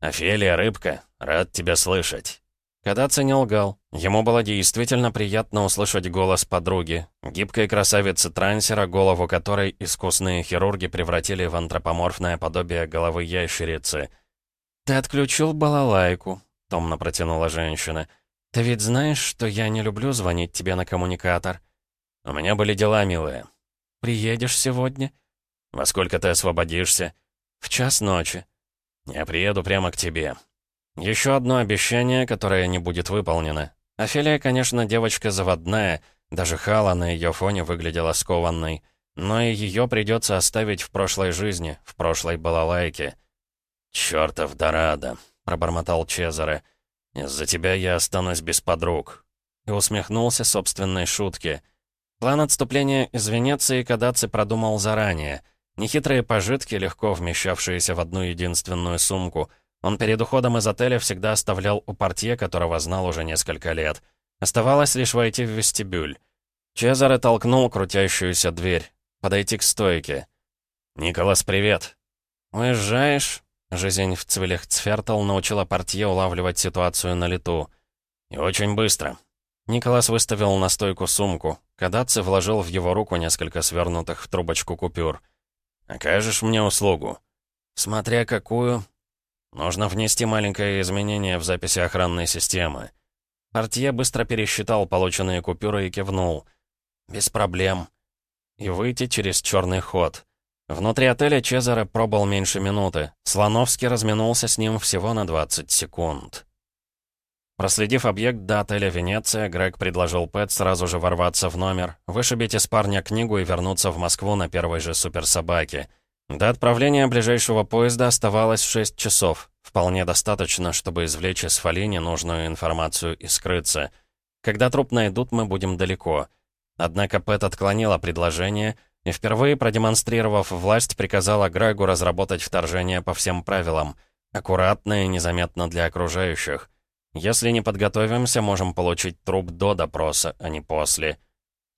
«Офелия, рыбка, рад тебя слышать». Кадаци не лгал. Ему было действительно приятно услышать голос подруги, гибкой красавицы трансера, голову которой искусные хирурги превратили в антропоморфное подобие головы ящерицы. «Ты отключил балалайку», — томно протянула женщина. «Ты ведь знаешь, что я не люблю звонить тебе на коммуникатор?» «У меня были дела, милая». «Приедешь сегодня?» «Во сколько ты освободишься?» «В час ночи». «Я приеду прямо к тебе. Еще одно обещание, которое не будет выполнено. Офелия, конечно, девочка заводная, даже Хала на ее фоне выглядела скованной. Но и ее придется оставить в прошлой жизни, в прошлой балалайке. «Чёртов Дорадо!» — пробормотал Чезаре. «Из-за тебя я останусь без подруг». И усмехнулся собственной шутке. План отступления из Венеции Кадаци продумал заранее. Нехитрые пожитки, легко вмещавшиеся в одну единственную сумку — он перед уходом из отеля всегда оставлял у портье, которого знал уже несколько лет. Оставалось лишь войти в вестибюль. Чезаре толкнул крутящуюся дверь. Подойти к стойке. «Николас, привет!» «Уезжаешь?» Жизнь в цвелях Цфертл научила портье улавливать ситуацию на лету. «И очень быстро». Николас выставил на стойку сумку. Кадаци вложил в его руку несколько свернутых в трубочку купюр. «Окажешь мне услугу?» «Смотря какую», Нужно внести маленькое изменение в записи охранной системы. Портье быстро пересчитал полученные купюры и кивнул. «Без проблем». И выйти через черный ход. Внутри отеля Чезаре пробыл меньше минуты. Слоновский разминулся с ним всего на 20 секунд. Проследив объект до отеля «Венеция», Грег предложил Пэт сразу же ворваться в номер, вышибить из парня книгу и вернуться в Москву на первой же суперсобаке. До отправления ближайшего поезда оставалось 6 часов. Вполне достаточно, чтобы извлечь из Фалини нужную информацию и скрыться. Когда труп найдут, мы будем далеко. Однако Пэт отклонила предложение и, впервые продемонстрировав власть, приказала Грегу разработать вторжение по всем правилам. Аккуратно и незаметно для окружающих. Если не подготовимся, можем получить труп до допроса, а не после.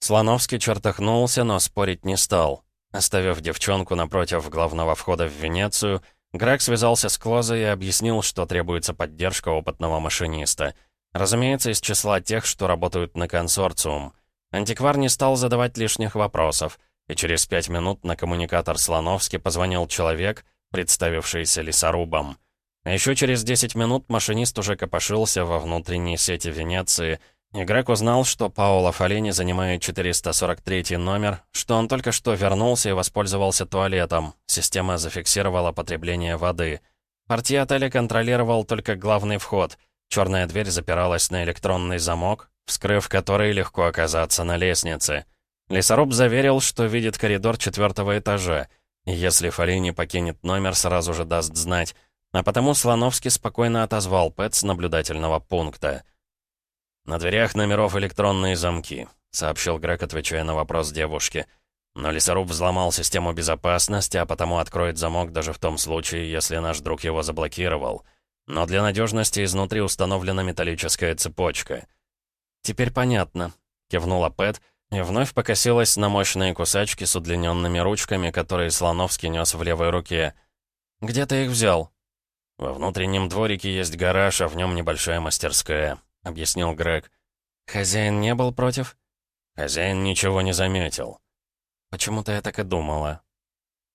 Слоновский чертыхнулся, но спорить не стал. Оставив девчонку напротив главного входа в Венецию, Грег связался с Клоза и объяснил, что требуется поддержка опытного машиниста. Разумеется, из числа тех, что работают на консорциум. Антиквар не стал задавать лишних вопросов, и через пять минут на коммуникатор Слоновски позвонил человек, представившийся лесорубом. А еще через 10 минут машинист уже копошился во внутренней сети Венеции, Игрок узнал, что Паоло Фалини занимает 443 номер, что он только что вернулся и воспользовался туалетом. Система зафиксировала потребление воды. Портье отеля контролировал только главный вход. Черная дверь запиралась на электронный замок, вскрыв который легко оказаться на лестнице. Лесоруб заверил, что видит коридор четвертого этажа. Если Фалини покинет номер, сразу же даст знать. А потому Слоновский спокойно отозвал Пэт с наблюдательного пункта. «На дверях номеров электронные замки», — сообщил Грег, отвечая на вопрос девушки. «Но лесоруб взломал систему безопасности, а потому откроет замок даже в том случае, если наш друг его заблокировал. Но для надежности изнутри установлена металлическая цепочка». «Теперь понятно», — кивнула Пэт, и вновь покосилась на мощные кусачки с удлиненными ручками, которые Слоновский нес в левой руке. «Где ты их взял?» «Во внутреннем дворике есть гараж, а в нем небольшая мастерская», — объяснил Грег. «Хозяин не был против?» «Хозяин ничего не заметил». «Почему-то я так и думала».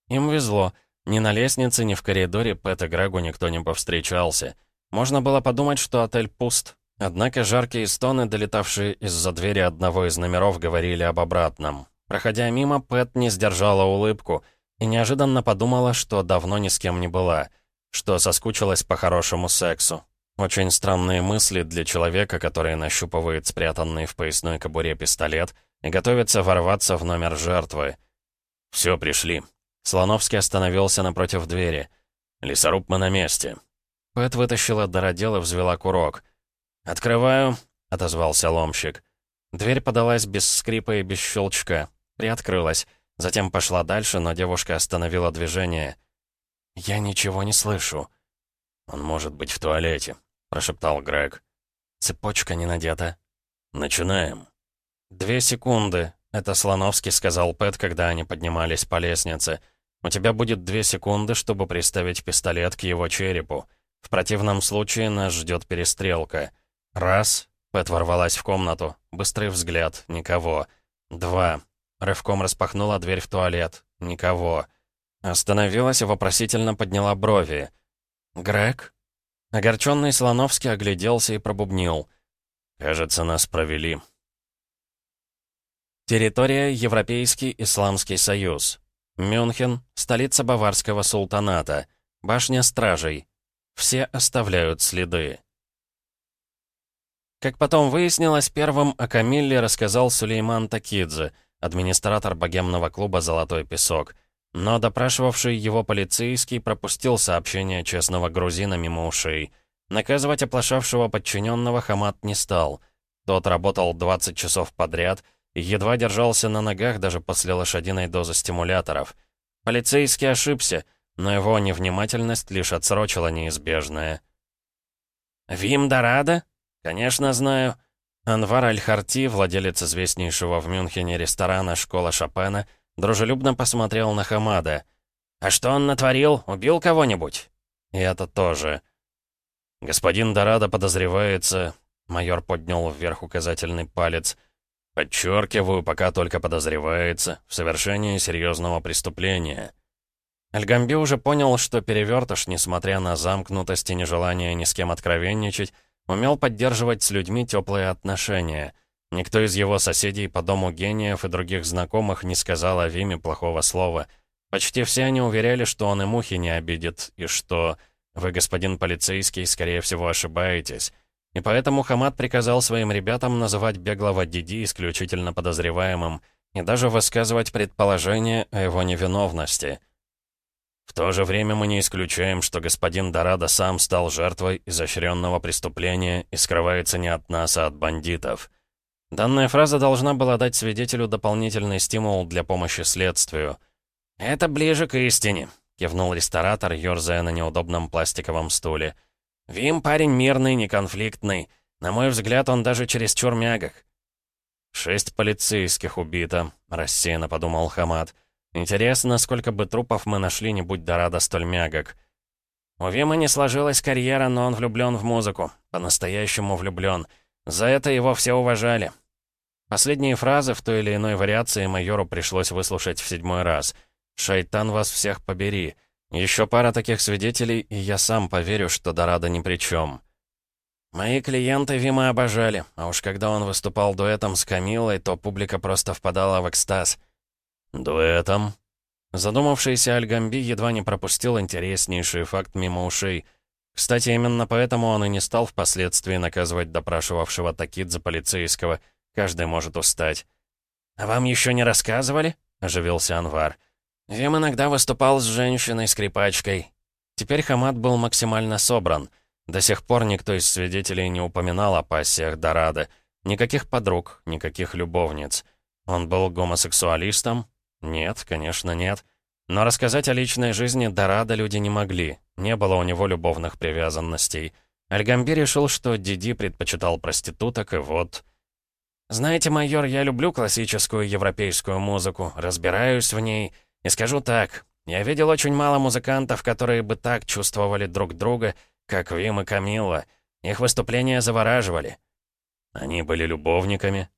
Им везло. Ни на лестнице, ни в коридоре Пэт и Грегу никто не повстречался. Можно было подумать, что отель пуст. Однако жаркие стоны, долетавшие из-за двери одного из номеров, говорили об обратном. Проходя мимо, Пэт не сдержала улыбку и неожиданно подумала, что давно ни с кем не была, что соскучилась по хорошему сексу. Очень странные мысли для человека, который нащупывает спрятанный в поясной кобуре пистолет и готовится ворваться в номер жертвы. «Все, пришли». Слоновский остановился напротив двери. «Лесоруб, мы на месте». Пэт вытащила дородел и взвела курок. «Открываю», — отозвался ломщик. Дверь подалась без скрипа и без щелчка. Приоткрылась. Затем пошла дальше, но девушка остановила движение. «Я ничего не слышу». «Он может быть в туалете», — прошептал Грег. «Цепочка не надета». «Начинаем». «Две секунды», — это Слоновский сказал Пэт, когда они поднимались по лестнице. «У тебя будет две секунды, чтобы приставить пистолет к его черепу. В противном случае нас ждет перестрелка. Раз». Пэт ворвалась в комнату. Быстрый взгляд. Никого. Два. Рывком распахнула дверь в туалет. Никого. Остановилась и вопросительно подняла брови. «Грег?» Огорченный Слоновский огляделся и пробубнил. «Кажется, нас провели». Территория Европейский Исламский Союз. Мюнхен, столица Баварского султаната. Башня стражей. Все оставляют следы. Как потом выяснилось, первым о Камилле рассказал Сулейман Такидзе, администратор богемного клуба «Золотой песок». Но допрашивавший его полицейский пропустил сообщение честного грузина мимо ушей. Наказывать оплошавшего подчиненного Хамат не стал. Тот работал 20 часов подряд и едва держался на ногах даже после лошадиной дозы стимуляторов. Полицейский ошибся, но его невнимательность лишь отсрочила неизбежное. «Вим Дорадо?» «Конечно, знаю». Анвар Аль-Харти, владелец известнейшего в Мюнхене ресторана «Школа Шопена», дружелюбно посмотрел на Хамада. «А что он натворил? Убил кого-нибудь?» «И это тоже». «Господин Дорадо подозревается...» Майор поднял вверх указательный палец. «Подчеркиваю, пока только подозревается в совершении серьезного преступления». Альгамби уже понял, что перевертыш, несмотря на замкнутость и нежелание ни с кем откровенничать, умел поддерживать с людьми теплые отношения. Никто из его соседей по дому гениев и других знакомых не сказал о Виме плохого слова. Почти все они уверяли, что он и мухи не обидит, и что вы, господин полицейский, скорее всего, ошибаетесь. И поэтому Хамад приказал своим ребятам называть беглого Диди исключительно подозреваемым и даже высказывать предположение о его невиновности — в то же время мы не исключаем, что господин Дорадо сам стал жертвой изощренного преступления и скрывается не от нас, а от бандитов. Данная фраза должна была дать свидетелю дополнительный стимул для помощи следствию. «Это ближе к истине», — кивнул ресторатор, ерзая на неудобном пластиковом стуле. «Вим парень мирный, неконфликтный. На мой взгляд, он даже чересчур мягок». «Шесть полицейских убито», — рассеянно подумал Хамад. Интересно, сколько бы трупов мы нашли, не будь Дорадо столь мягок. У Вима не сложилась карьера, но он влюблен в музыку. По-настоящему влюблен. За это его все уважали. Последние фразы в той или иной вариации майору пришлось выслушать в седьмой раз. «Шайтан вас всех побери». Еще пара таких свидетелей, и я сам поверю, что Дорадо ни при чем. Мои клиенты Вима обожали, а уж когда он выступал дуэтом с Камилой, то публика просто впадала в экстаз — «Дуэтом?» Задумавшийся Альгамби едва не пропустил интереснейший факт мимо ушей. Кстати, именно поэтому он и не стал впоследствии наказывать допрашивавшего Такидзе полицейского. Каждый может устать. «А вам еще не рассказывали?» — оживился Анвар. «Вим иногда выступал с женщиной-скрипачкой». Теперь Хамад был максимально собран. До сих пор никто из свидетелей не упоминал о пассиях Дорадо. Никаких подруг, никаких любовниц. Он был гомосексуалистом, нет, конечно, нет. Но рассказать о личной жизни Дорадо люди не могли. Не было у него любовных привязанностей. Альгамби решил, что Диди предпочитал проституток, и вот... «Знаете, майор, я люблю классическую европейскую музыку, разбираюсь в ней. И скажу так, я видел очень мало музыкантов, которые бы так чувствовали друг друга, как Вим и Камилла. Их выступления завораживали». «Они были любовниками?»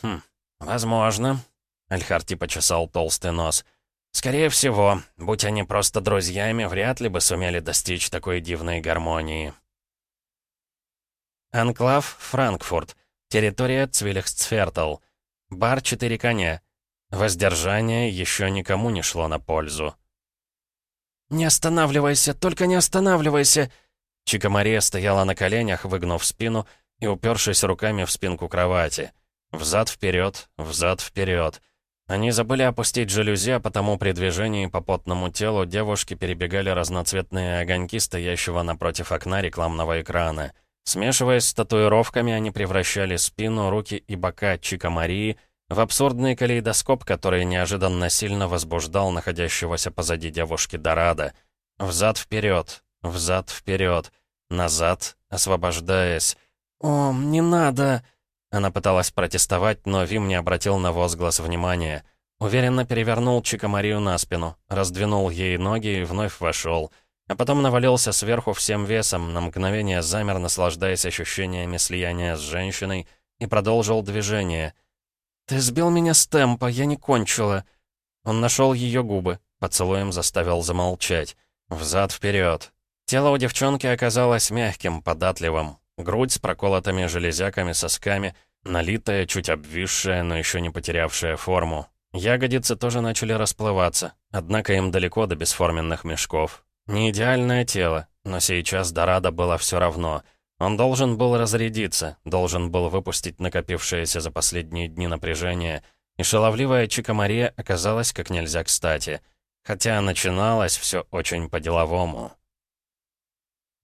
«Хм, возможно. Альхарти почесал толстый нос. «Скорее всего, будь они просто друзьями, вряд ли бы сумели достичь такой дивной гармонии». Анклав Франкфурт. Территория Цвилихсцфертл. Бар «Четыре коня». Воздержание еще никому не шло на пользу. «Не останавливайся, только не останавливайся!» Чика Мария стояла на коленях, выгнув спину и упершись руками в спинку кровати. Взад-вперед, взад-вперед. Они забыли опустить жалюзи, а потому при движении по потному телу девушки перебегали разноцветные огоньки стоящего напротив окна рекламного экрана. Смешиваясь с татуировками, они превращали спину, руки и бока Чика Марии в абсурдный калейдоскоп, который неожиданно сильно возбуждал находящегося позади девушки Дорадо. Взад-вперед, взад-вперед, назад, освобождаясь. «О, не надо!» Она пыталась протестовать, но Вим не обратил на возглас внимания. Уверенно перевернул Чика Марию на спину, раздвинул ей ноги и вновь вошел. А потом навалился сверху всем весом, на мгновение замер, наслаждаясь ощущениями слияния с женщиной, и продолжил движение. «Ты сбил меня с темпа, я не кончила». Он нашел ее губы, поцелуем заставил замолчать. Взад-вперед. Тело у девчонки оказалось мягким, податливым. Грудь с проколотыми железяками сосками, налитая, чуть обвисшая, но еще не потерявшая форму. Ягодицы тоже начали расплываться, однако им далеко до бесформенных мешков. Не идеальное тело, но сейчас Дорадо было все равно. Он должен был разрядиться, должен был выпустить накопившееся за последние дни напряжение, и шаловливая Чика оказалась как нельзя кстати. Хотя начиналось все очень по-деловому.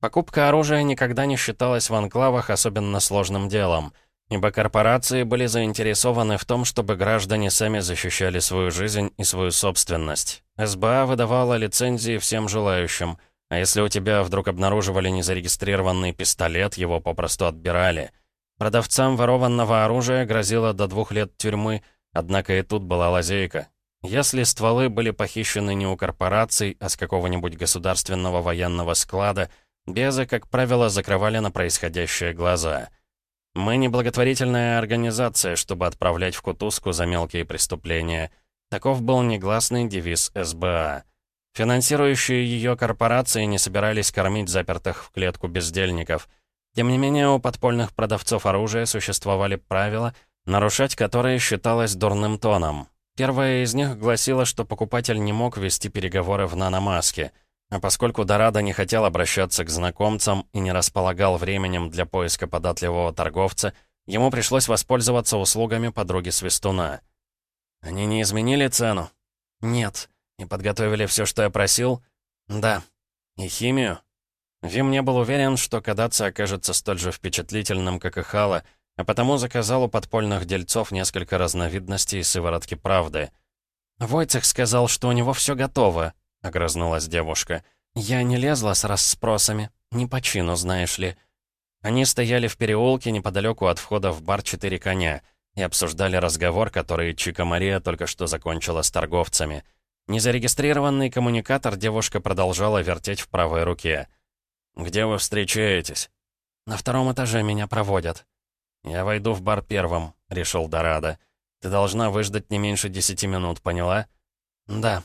Покупка оружия никогда не считалась в анклавах особенно сложным делом, ибо корпорации были заинтересованы в том, чтобы граждане сами защищали свою жизнь и свою собственность. СБА выдавала лицензии всем желающим, а если у тебя вдруг обнаруживали незарегистрированный пистолет, его попросту отбирали. Продавцам ворованного оружия грозило до двух лет тюрьмы, однако и тут была лазейка. Если стволы были похищены не у корпораций, а с какого-нибудь государственного военного склада — Безы, как правило, закрывали на происходящее глаза. Мы не благотворительная организация, чтобы отправлять в кутузку за мелкие преступления. Таков был негласный девиз СБА. Финансирующие ее корпорации не собирались кормить запертых в клетку бездельников. Тем не менее, у подпольных продавцов оружия существовали правила, нарушать которые считалось дурным тоном. Первое из них гласило, что покупатель не мог вести переговоры в наномаске — а поскольку Дорадо не хотел обращаться к знакомцам и не располагал временем для поиска податливого торговца, ему пришлось воспользоваться услугами подруги Свистуна. «Они не изменили цену?» «Нет». «И подготовили все, что я просил?» «Да». «И химию?» Вим не был уверен, что Кадаци окажется столь же впечатлительным, как и Хала, а потому заказал у подпольных дельцов несколько разновидностей сыворотки правды. Войцех сказал, что у него все готово, — огрызнулась девушка. «Я не лезла с расспросами. Не по чину, знаешь ли». Они стояли в переулке неподалеку от входа в бар «Четыре коня» и обсуждали разговор, который Чика Мария только что закончила с торговцами. Незарегистрированный коммуникатор девушка продолжала вертеть в правой руке. «Где вы встречаетесь?» «На втором этаже меня проводят». «Я войду в бар первым», — решил Дорадо. «Ты должна выждать не меньше десяти минут, поняла?» «Да»,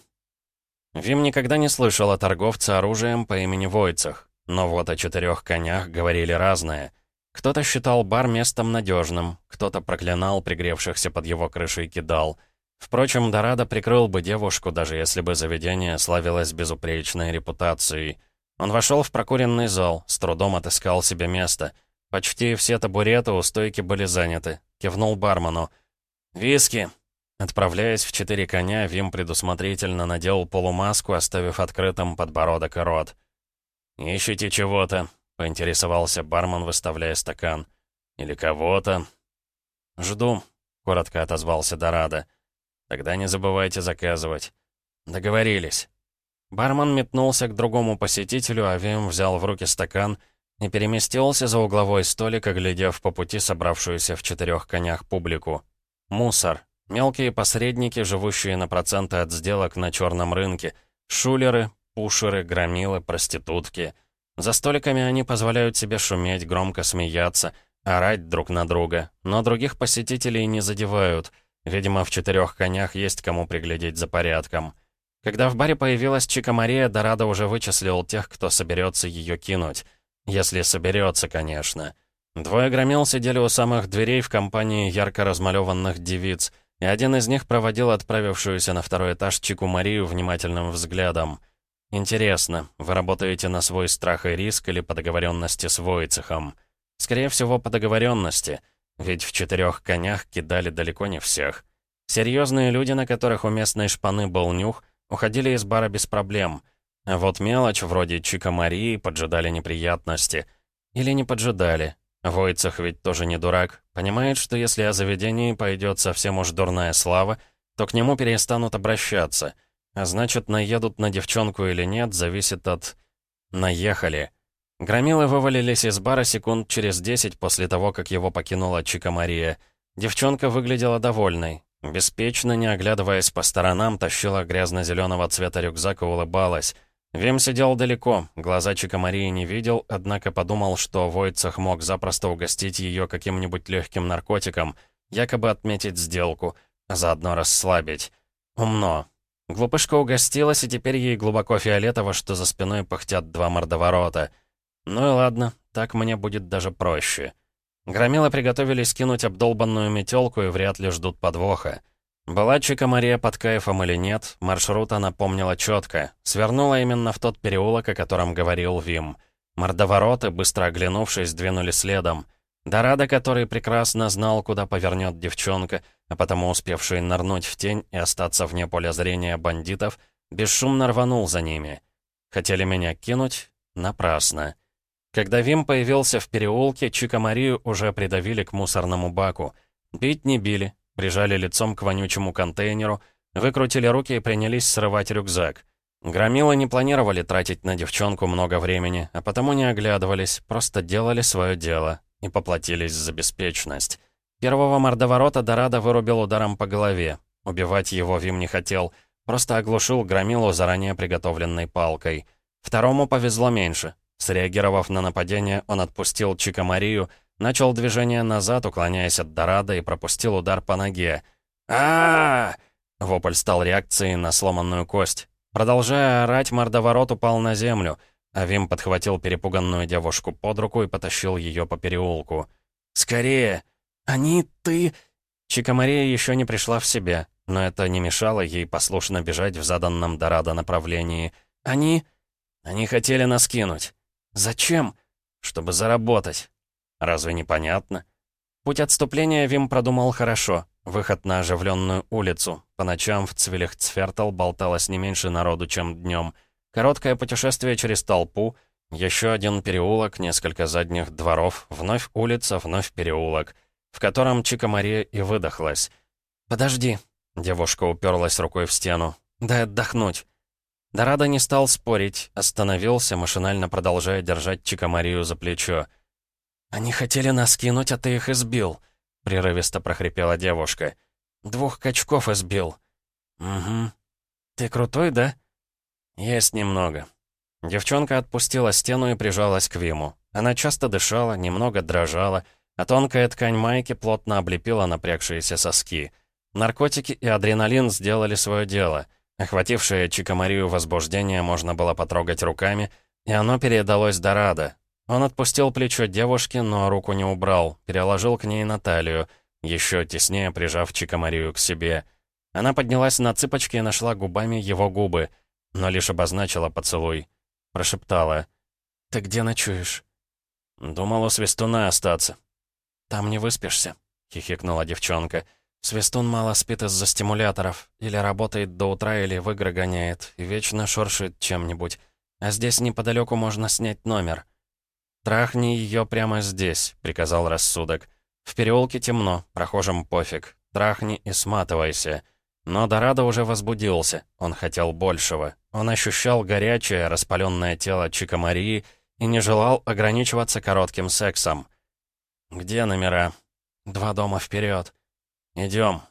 Вим никогда не слышал о торговце оружием по имени Войцах, но вот о четырех конях говорили разное. Кто-то считал бар местом надежным, кто-то проклинал пригревшихся под его крышей кидал. Впрочем, Дорадо прикрыл бы девушку, даже если бы заведение славилось безупречной репутацией. Он вошел в прокуренный зал, с трудом отыскал себе место. Почти все табуреты у стойки были заняты. Кивнул бармену. «Виски!» Отправляясь в четыре коня, Вим предусмотрительно надел полумаску, оставив открытым подбородок и рот. «Ищите чего-то», — поинтересовался бармен, выставляя стакан. «Или кого-то?» «Жду», — коротко отозвался Дорадо. «Тогда не забывайте заказывать». «Договорились». Бармен метнулся к другому посетителю, а Вим взял в руки стакан и переместился за угловой столик, оглядев по пути собравшуюся в четырех конях публику. «Мусор», Мелкие посредники, живущие на проценты от сделок на черном рынке. Шулеры, пушеры, громилы, проститутки. За столиками они позволяют себе шуметь, громко смеяться, орать друг на друга. Но других посетителей не задевают. Видимо, в четырех конях есть кому приглядеть за порядком. Когда в баре появилась Чика Мария, Дорадо уже вычислил тех, кто соберется ее кинуть. Если соберется, конечно. Двое громил сидели у самых дверей в компании ярко размалеванных девиц — и один из них проводил отправившуюся на второй этаж Чику Марию внимательным взглядом. Интересно, вы работаете на свой страх и риск или по договоренности с Войцехом? Скорее всего, по договоренности, ведь в четырех конях кидали далеко не всех. Серьезные люди, на которых у местной шпаны был нюх, уходили из бара без проблем. А вот мелочь, вроде Чика Марии, поджидали неприятности. Или не поджидали. Войцех ведь тоже не дурак. Понимает, что если о заведении пойдет совсем уж дурная слава, то к нему перестанут обращаться — а значит, наедут на девчонку или нет, зависит от... Наехали. Громилы вывалились из бара секунд через десять после того, как его покинула Чика Мария. Девчонка выглядела довольной. Беспечно, не оглядываясь по сторонам, тащила грязно-зеленого цвета рюкзак и улыбалась. Вим сидел далеко, глаза Чика Марии не видел, однако подумал, что Войцах мог запросто угостить ее каким-нибудь легким наркотиком, якобы отметить сделку, а заодно расслабить. Умно. Глупышка угостилась, и теперь ей глубоко фиолетово, что за спиной пыхтят два мордоворота. Ну и ладно, так мне будет даже проще. Громилы приготовились кинуть обдолбанную метелку и вряд ли ждут подвоха. Была Чика Мария под кайфом или нет, маршрут она помнила четко. Свернула именно в тот переулок, о котором говорил Вим. Мордовороты, быстро оглянувшись, двинули следом. Дорадо, который прекрасно знал, куда повернет девчонка, а потому успевший нырнуть в тень и остаться вне поля зрения бандитов, бесшумно рванул за ними. Хотели меня кинуть? Напрасно. Когда Вим появился в переулке, Чика Марию уже придавили к мусорному баку. Бить не били, прижали лицом к вонючему контейнеру, выкрутили руки и принялись срывать рюкзак. Громилы не планировали тратить на девчонку много времени, а потому не оглядывались, просто делали свое дело, и поплатились за беспечность. Первого мордоворота Дорадо вырубил ударом по голове. Убивать его Вим не хотел, просто оглушил громилу заранее приготовленной палкой. Второму повезло меньше. Среагировав на нападение, он отпустил Чика Марию, начал движение назад, уклоняясь от Дорадо и пропустил удар по ноге. а, Вопль стал реакцией на сломанную кость. Продолжая орать, мордоворот упал на землю — Авим подхватил перепуганную девушку под руку и потащил ее по переулку. «Скорее! Они, ты...» Чикамария еще не пришла в себя, но это не мешало ей послушно бежать в заданном Дорадо направлении. «Они...» «Они хотели нас кинуть». «Зачем?» «Чтобы заработать». «Разве непонятно?» Путь отступления Вим продумал хорошо. Выход на оживленную улицу. По ночам в Цвелихцфертл болталось не меньше народу, чем днем. Короткое путешествие через толпу, еще один переулок, несколько задних дворов, вновь улица, вновь переулок, в котором Чика Мария и выдохлась. «Подожди», — девушка уперлась рукой в стену, — «дай отдохнуть». Дорадо не стал спорить, остановился, машинально продолжая держать Чика Марию за плечо. «Они хотели нас кинуть, а ты их избил», — прерывисто прохрипела девушка. «Двух качков избил». «Угу. Ты крутой, да?» «Есть немного». Девчонка отпустила стену и прижалась к Виму. Она часто дышала, немного дрожала, а тонкая ткань майки плотно облепила напрягшиеся соски. Наркотики и адреналин сделали свое дело. Охватившее Чикамарию возбуждение можно было потрогать руками, и оно передалось Дорадо. Он отпустил плечо девушки, но руку не убрал, переложил к ней на талию, еще теснее прижав Чикамарию к себе. Она поднялась на цыпочки и нашла губами его губы — но лишь обозначила поцелуй. Прошептала. «Ты где ночуешь?» «Думал у Свистуна остаться». «Там не выспишься», — хихикнула девчонка. «Свистун мало спит из-за стимуляторов. Или работает до утра, или в игры гоняет. И вечно шуршит чем-нибудь. А здесь неподалеку можно снять номер». «Трахни ее прямо здесь», — приказал рассудок. «В переулке темно, прохожим пофиг. Трахни и сматывайся». Но Дорадо уже возбудился, он хотел большего. Он ощущал горячее, распаленное тело Чика Марии и не желал ограничиваться коротким сексом. «Где номера?» «Два дома вперед. Идем».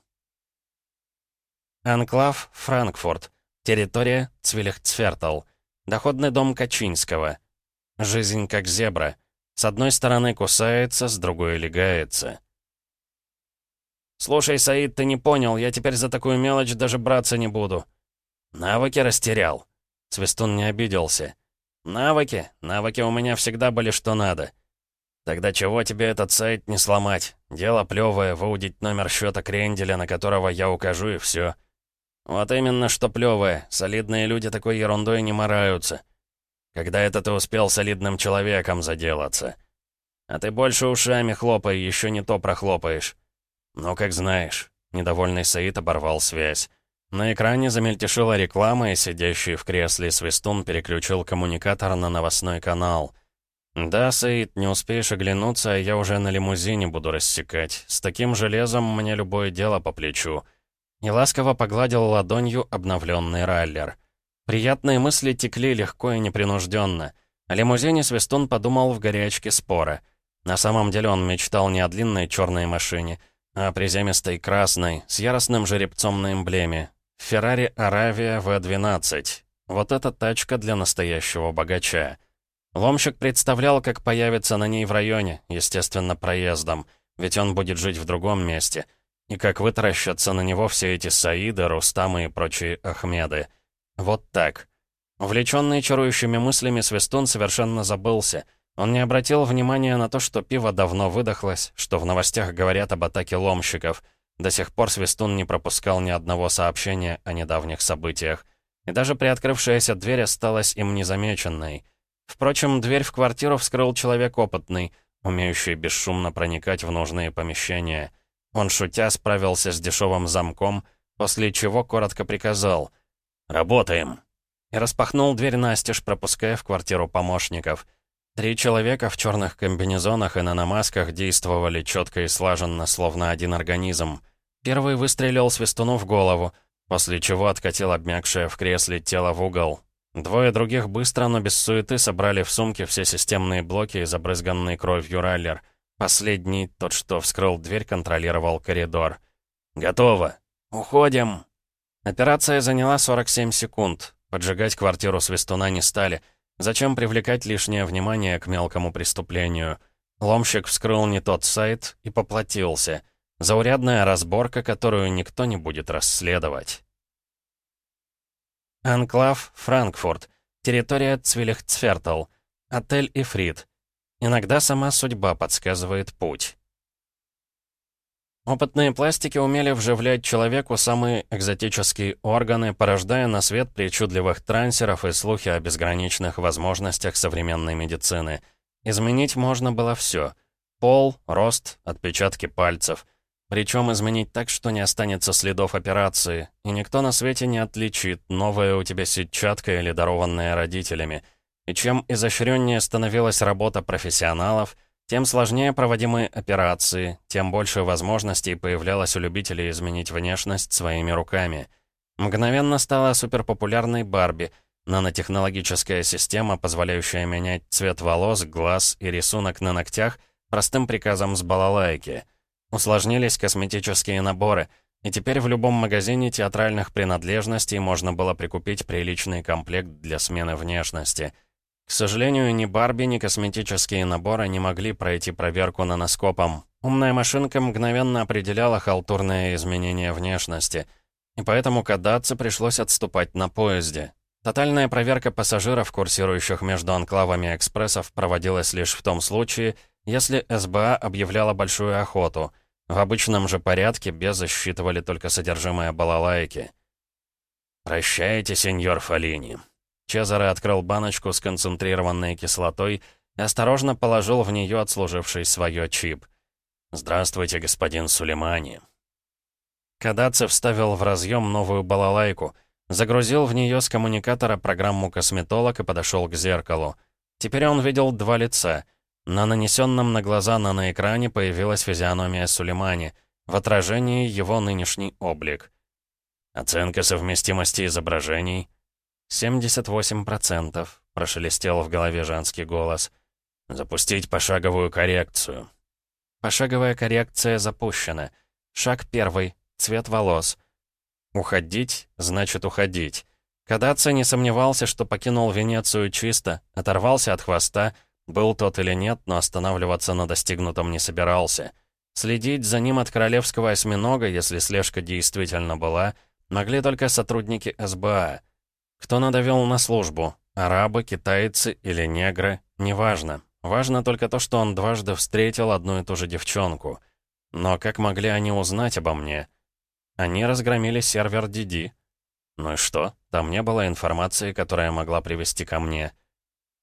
Анклав, Франкфурт. Территория Цвилихцфертл. Доходный дом Качинского. Жизнь как зебра. С одной стороны кусается, с другой легается. «Слушай, Саид, ты не понял, я теперь за такую мелочь даже браться не буду». «Навыки растерял». Свистун не обиделся. «Навыки? Навыки у меня всегда были что надо». «Тогда чего тебе этот сайт не сломать? Дело плевое, выудить номер счета кренделя, на которого я укажу, и все. «Вот именно, что плевое. Солидные люди такой ерундой не мораются. Когда это ты успел солидным человеком заделаться? А ты больше ушами хлопай, еще не то прохлопаешь». «Ну, как знаешь». Недовольный Саид оборвал связь. На экране замельтешила реклама, и сидящий в кресле свистун переключил коммуникатор на новостной канал. «Да, Саид, не успеешь оглянуться, а я уже на лимузине буду рассекать. С таким железом мне любое дело по плечу». И ласково погладил ладонью обновленный раллер. Приятные мысли текли легко и непринужденно. О лимузине Свистун подумал в горячке спора. На самом деле он мечтал не о длинной черной машине, а о приземистой красной, с яростным жеребцом на эмблеме. Феррари Аравия В12. Вот эта тачка для настоящего богача. Ломщик представлял, как появится на ней в районе, естественно, проездом, ведь он будет жить в другом месте — и как вытаращатся на него все эти Саиды, Рустамы и прочие Ахмеды. Вот так. Увлеченный чарующими мыслями, Свистун совершенно забылся. Он не обратил внимания на то, что пиво давно выдохлось, что в новостях говорят об атаке ломщиков. До сих пор Свистун не пропускал ни одного сообщения о недавних событиях. И даже приоткрывшаяся дверь осталась им незамеченной. Впрочем, дверь в квартиру вскрыл человек опытный, умеющий бесшумно проникать в нужные помещения — он, шутя, справился с дешевым замком, после чего коротко приказал «Работаем!» и распахнул дверь настежь, пропуская в квартиру помощников. Три человека в черных комбинезонах и на намазках действовали четко и слаженно, словно один организм. Первый выстрелил свистуну в голову, после чего откатил обмякшее в кресле тело в угол. Двое других быстро, но без суеты собрали в сумке все системные блоки и забрызганный кровью раллер — Последний, тот, что вскрыл дверь, контролировал коридор. «Готово! Уходим!» Операция заняла 47 секунд. Поджигать квартиру Свистуна не стали. Зачем привлекать лишнее внимание к мелкому преступлению? Ломщик вскрыл не тот сайт и поплатился. Заурядная разборка, которую никто не будет расследовать. Анклав, Франкфурт. Территория Цвилихцфертл. Отель Ифрит. Иногда сама судьба подсказывает путь. Опытные пластики умели вживлять человеку самые экзотические органы, порождая на свет причудливых трансеров и слухи о безграничных возможностях современной медицины. Изменить можно было все. Пол, рост, отпечатки пальцев. Причем изменить так, что не останется следов операции, и никто на свете не отличит, новая у тебя сетчатка или дарованная родителями — и чем изощреннее становилась работа профессионалов, тем сложнее проводимые операции, тем больше возможностей появлялось у любителей изменить внешность своими руками. Мгновенно стала суперпопулярной Барби, нанотехнологическая система, позволяющая менять цвет волос, глаз и рисунок на ногтях простым приказом с балалайки. Усложнились косметические наборы, и теперь в любом магазине театральных принадлежностей можно было прикупить приличный комплект для смены внешности — к сожалению, ни Барби, ни косметические наборы не могли пройти проверку наноскопом. Умная машинка мгновенно определяла халтурные изменения внешности. И поэтому кадаться пришлось отступать на поезде. Тотальная проверка пассажиров, курсирующих между анклавами экспрессов, проводилась лишь в том случае, если СБА объявляла большую охоту. В обычном же порядке без засчитывали только содержимое балалайки. «Прощайте, сеньор Фалини», Чезаре открыл баночку с концентрированной кислотой и осторожно положил в нее отслуживший свое чип. «Здравствуйте, господин Сулеймани». Кадацев вставил в разъем новую балалайку, загрузил в нее с коммуникатора программу «Косметолог» и подошел к зеркалу. Теперь он видел два лица. На нанесенном на глаза наноэкране появилась физиономия Сулеймани, в отражении его нынешний облик. Оценка совместимости изображений — «78%, — прошелестел в голове женский голос. «Запустить пошаговую коррекцию». Пошаговая коррекция запущена. Шаг первый. Цвет волос. Уходить — значит уходить. Кадаци не сомневался, что покинул Венецию чисто, оторвался от хвоста, был тот или нет, но останавливаться на достигнутом не собирался. Следить за ним от королевского осьминога, если слежка действительно была, могли только сотрудники СБА. Кто надавил на службу? Арабы, китайцы или негры? Неважно. Важно только то, что он дважды встретил одну и ту же девчонку. Но как могли они узнать обо мне? Они разгромили сервер Диди. Ну и что? Там не было информации, которая могла привести ко мне.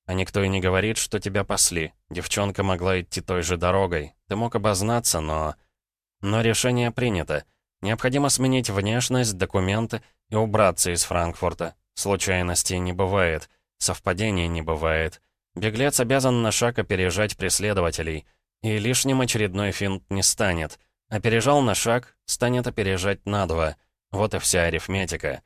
А никто и не говорит, что тебя пасли. Девчонка могла идти той же дорогой. Ты мог обознаться, но... Но решение принято. Необходимо сменить внешность, документы и убраться из Франкфурта. Случайностей не бывает. Совпадений не бывает. Беглец обязан на шаг опережать преследователей. И лишним очередной финт не станет. Опережал на шаг, станет опережать на два. Вот и вся арифметика.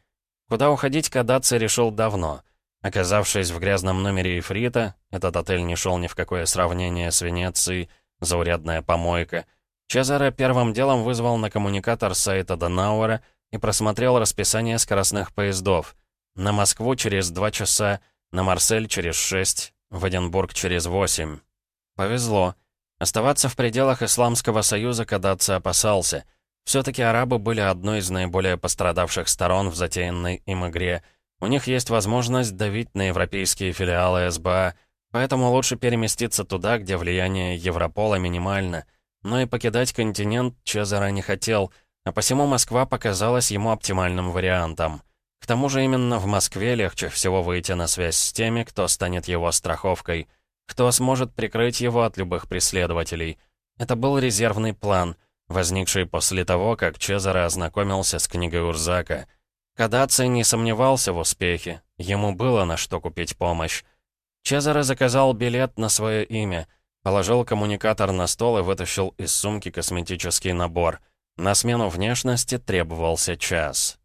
Куда уходить Кадаци решил давно. Оказавшись в грязном номере Ифрита, этот отель не шел ни в какое сравнение с Венецией, заурядная помойка, Чезаре первым делом вызвал на коммуникатор сайта Донауэра и просмотрел расписание скоростных поездов. На Москву через два часа, на Марсель через шесть, в Эдинбург через восемь. Повезло. Оставаться в пределах Исламского Союза Кадаци опасался. Все-таки арабы были одной из наиболее пострадавших сторон в затеянной им игре — у них есть возможность давить на европейские филиалы СБА, поэтому лучше переместиться туда, где влияние Европола минимально. Но и покидать континент Чезаро не хотел, а посему Москва показалась ему оптимальным вариантом. К тому же именно в Москве легче всего выйти на связь с теми, кто станет его страховкой, кто сможет прикрыть его от любых преследователей. Это был резервный план, возникший после того, как Чезаро ознакомился с книгой Урзака — Кадаций не сомневался в успехе, ему было на что купить помощь. Чезаре заказал билет на свое имя, положил коммуникатор на стол и вытащил из сумки косметический набор. На смену внешности требовался час.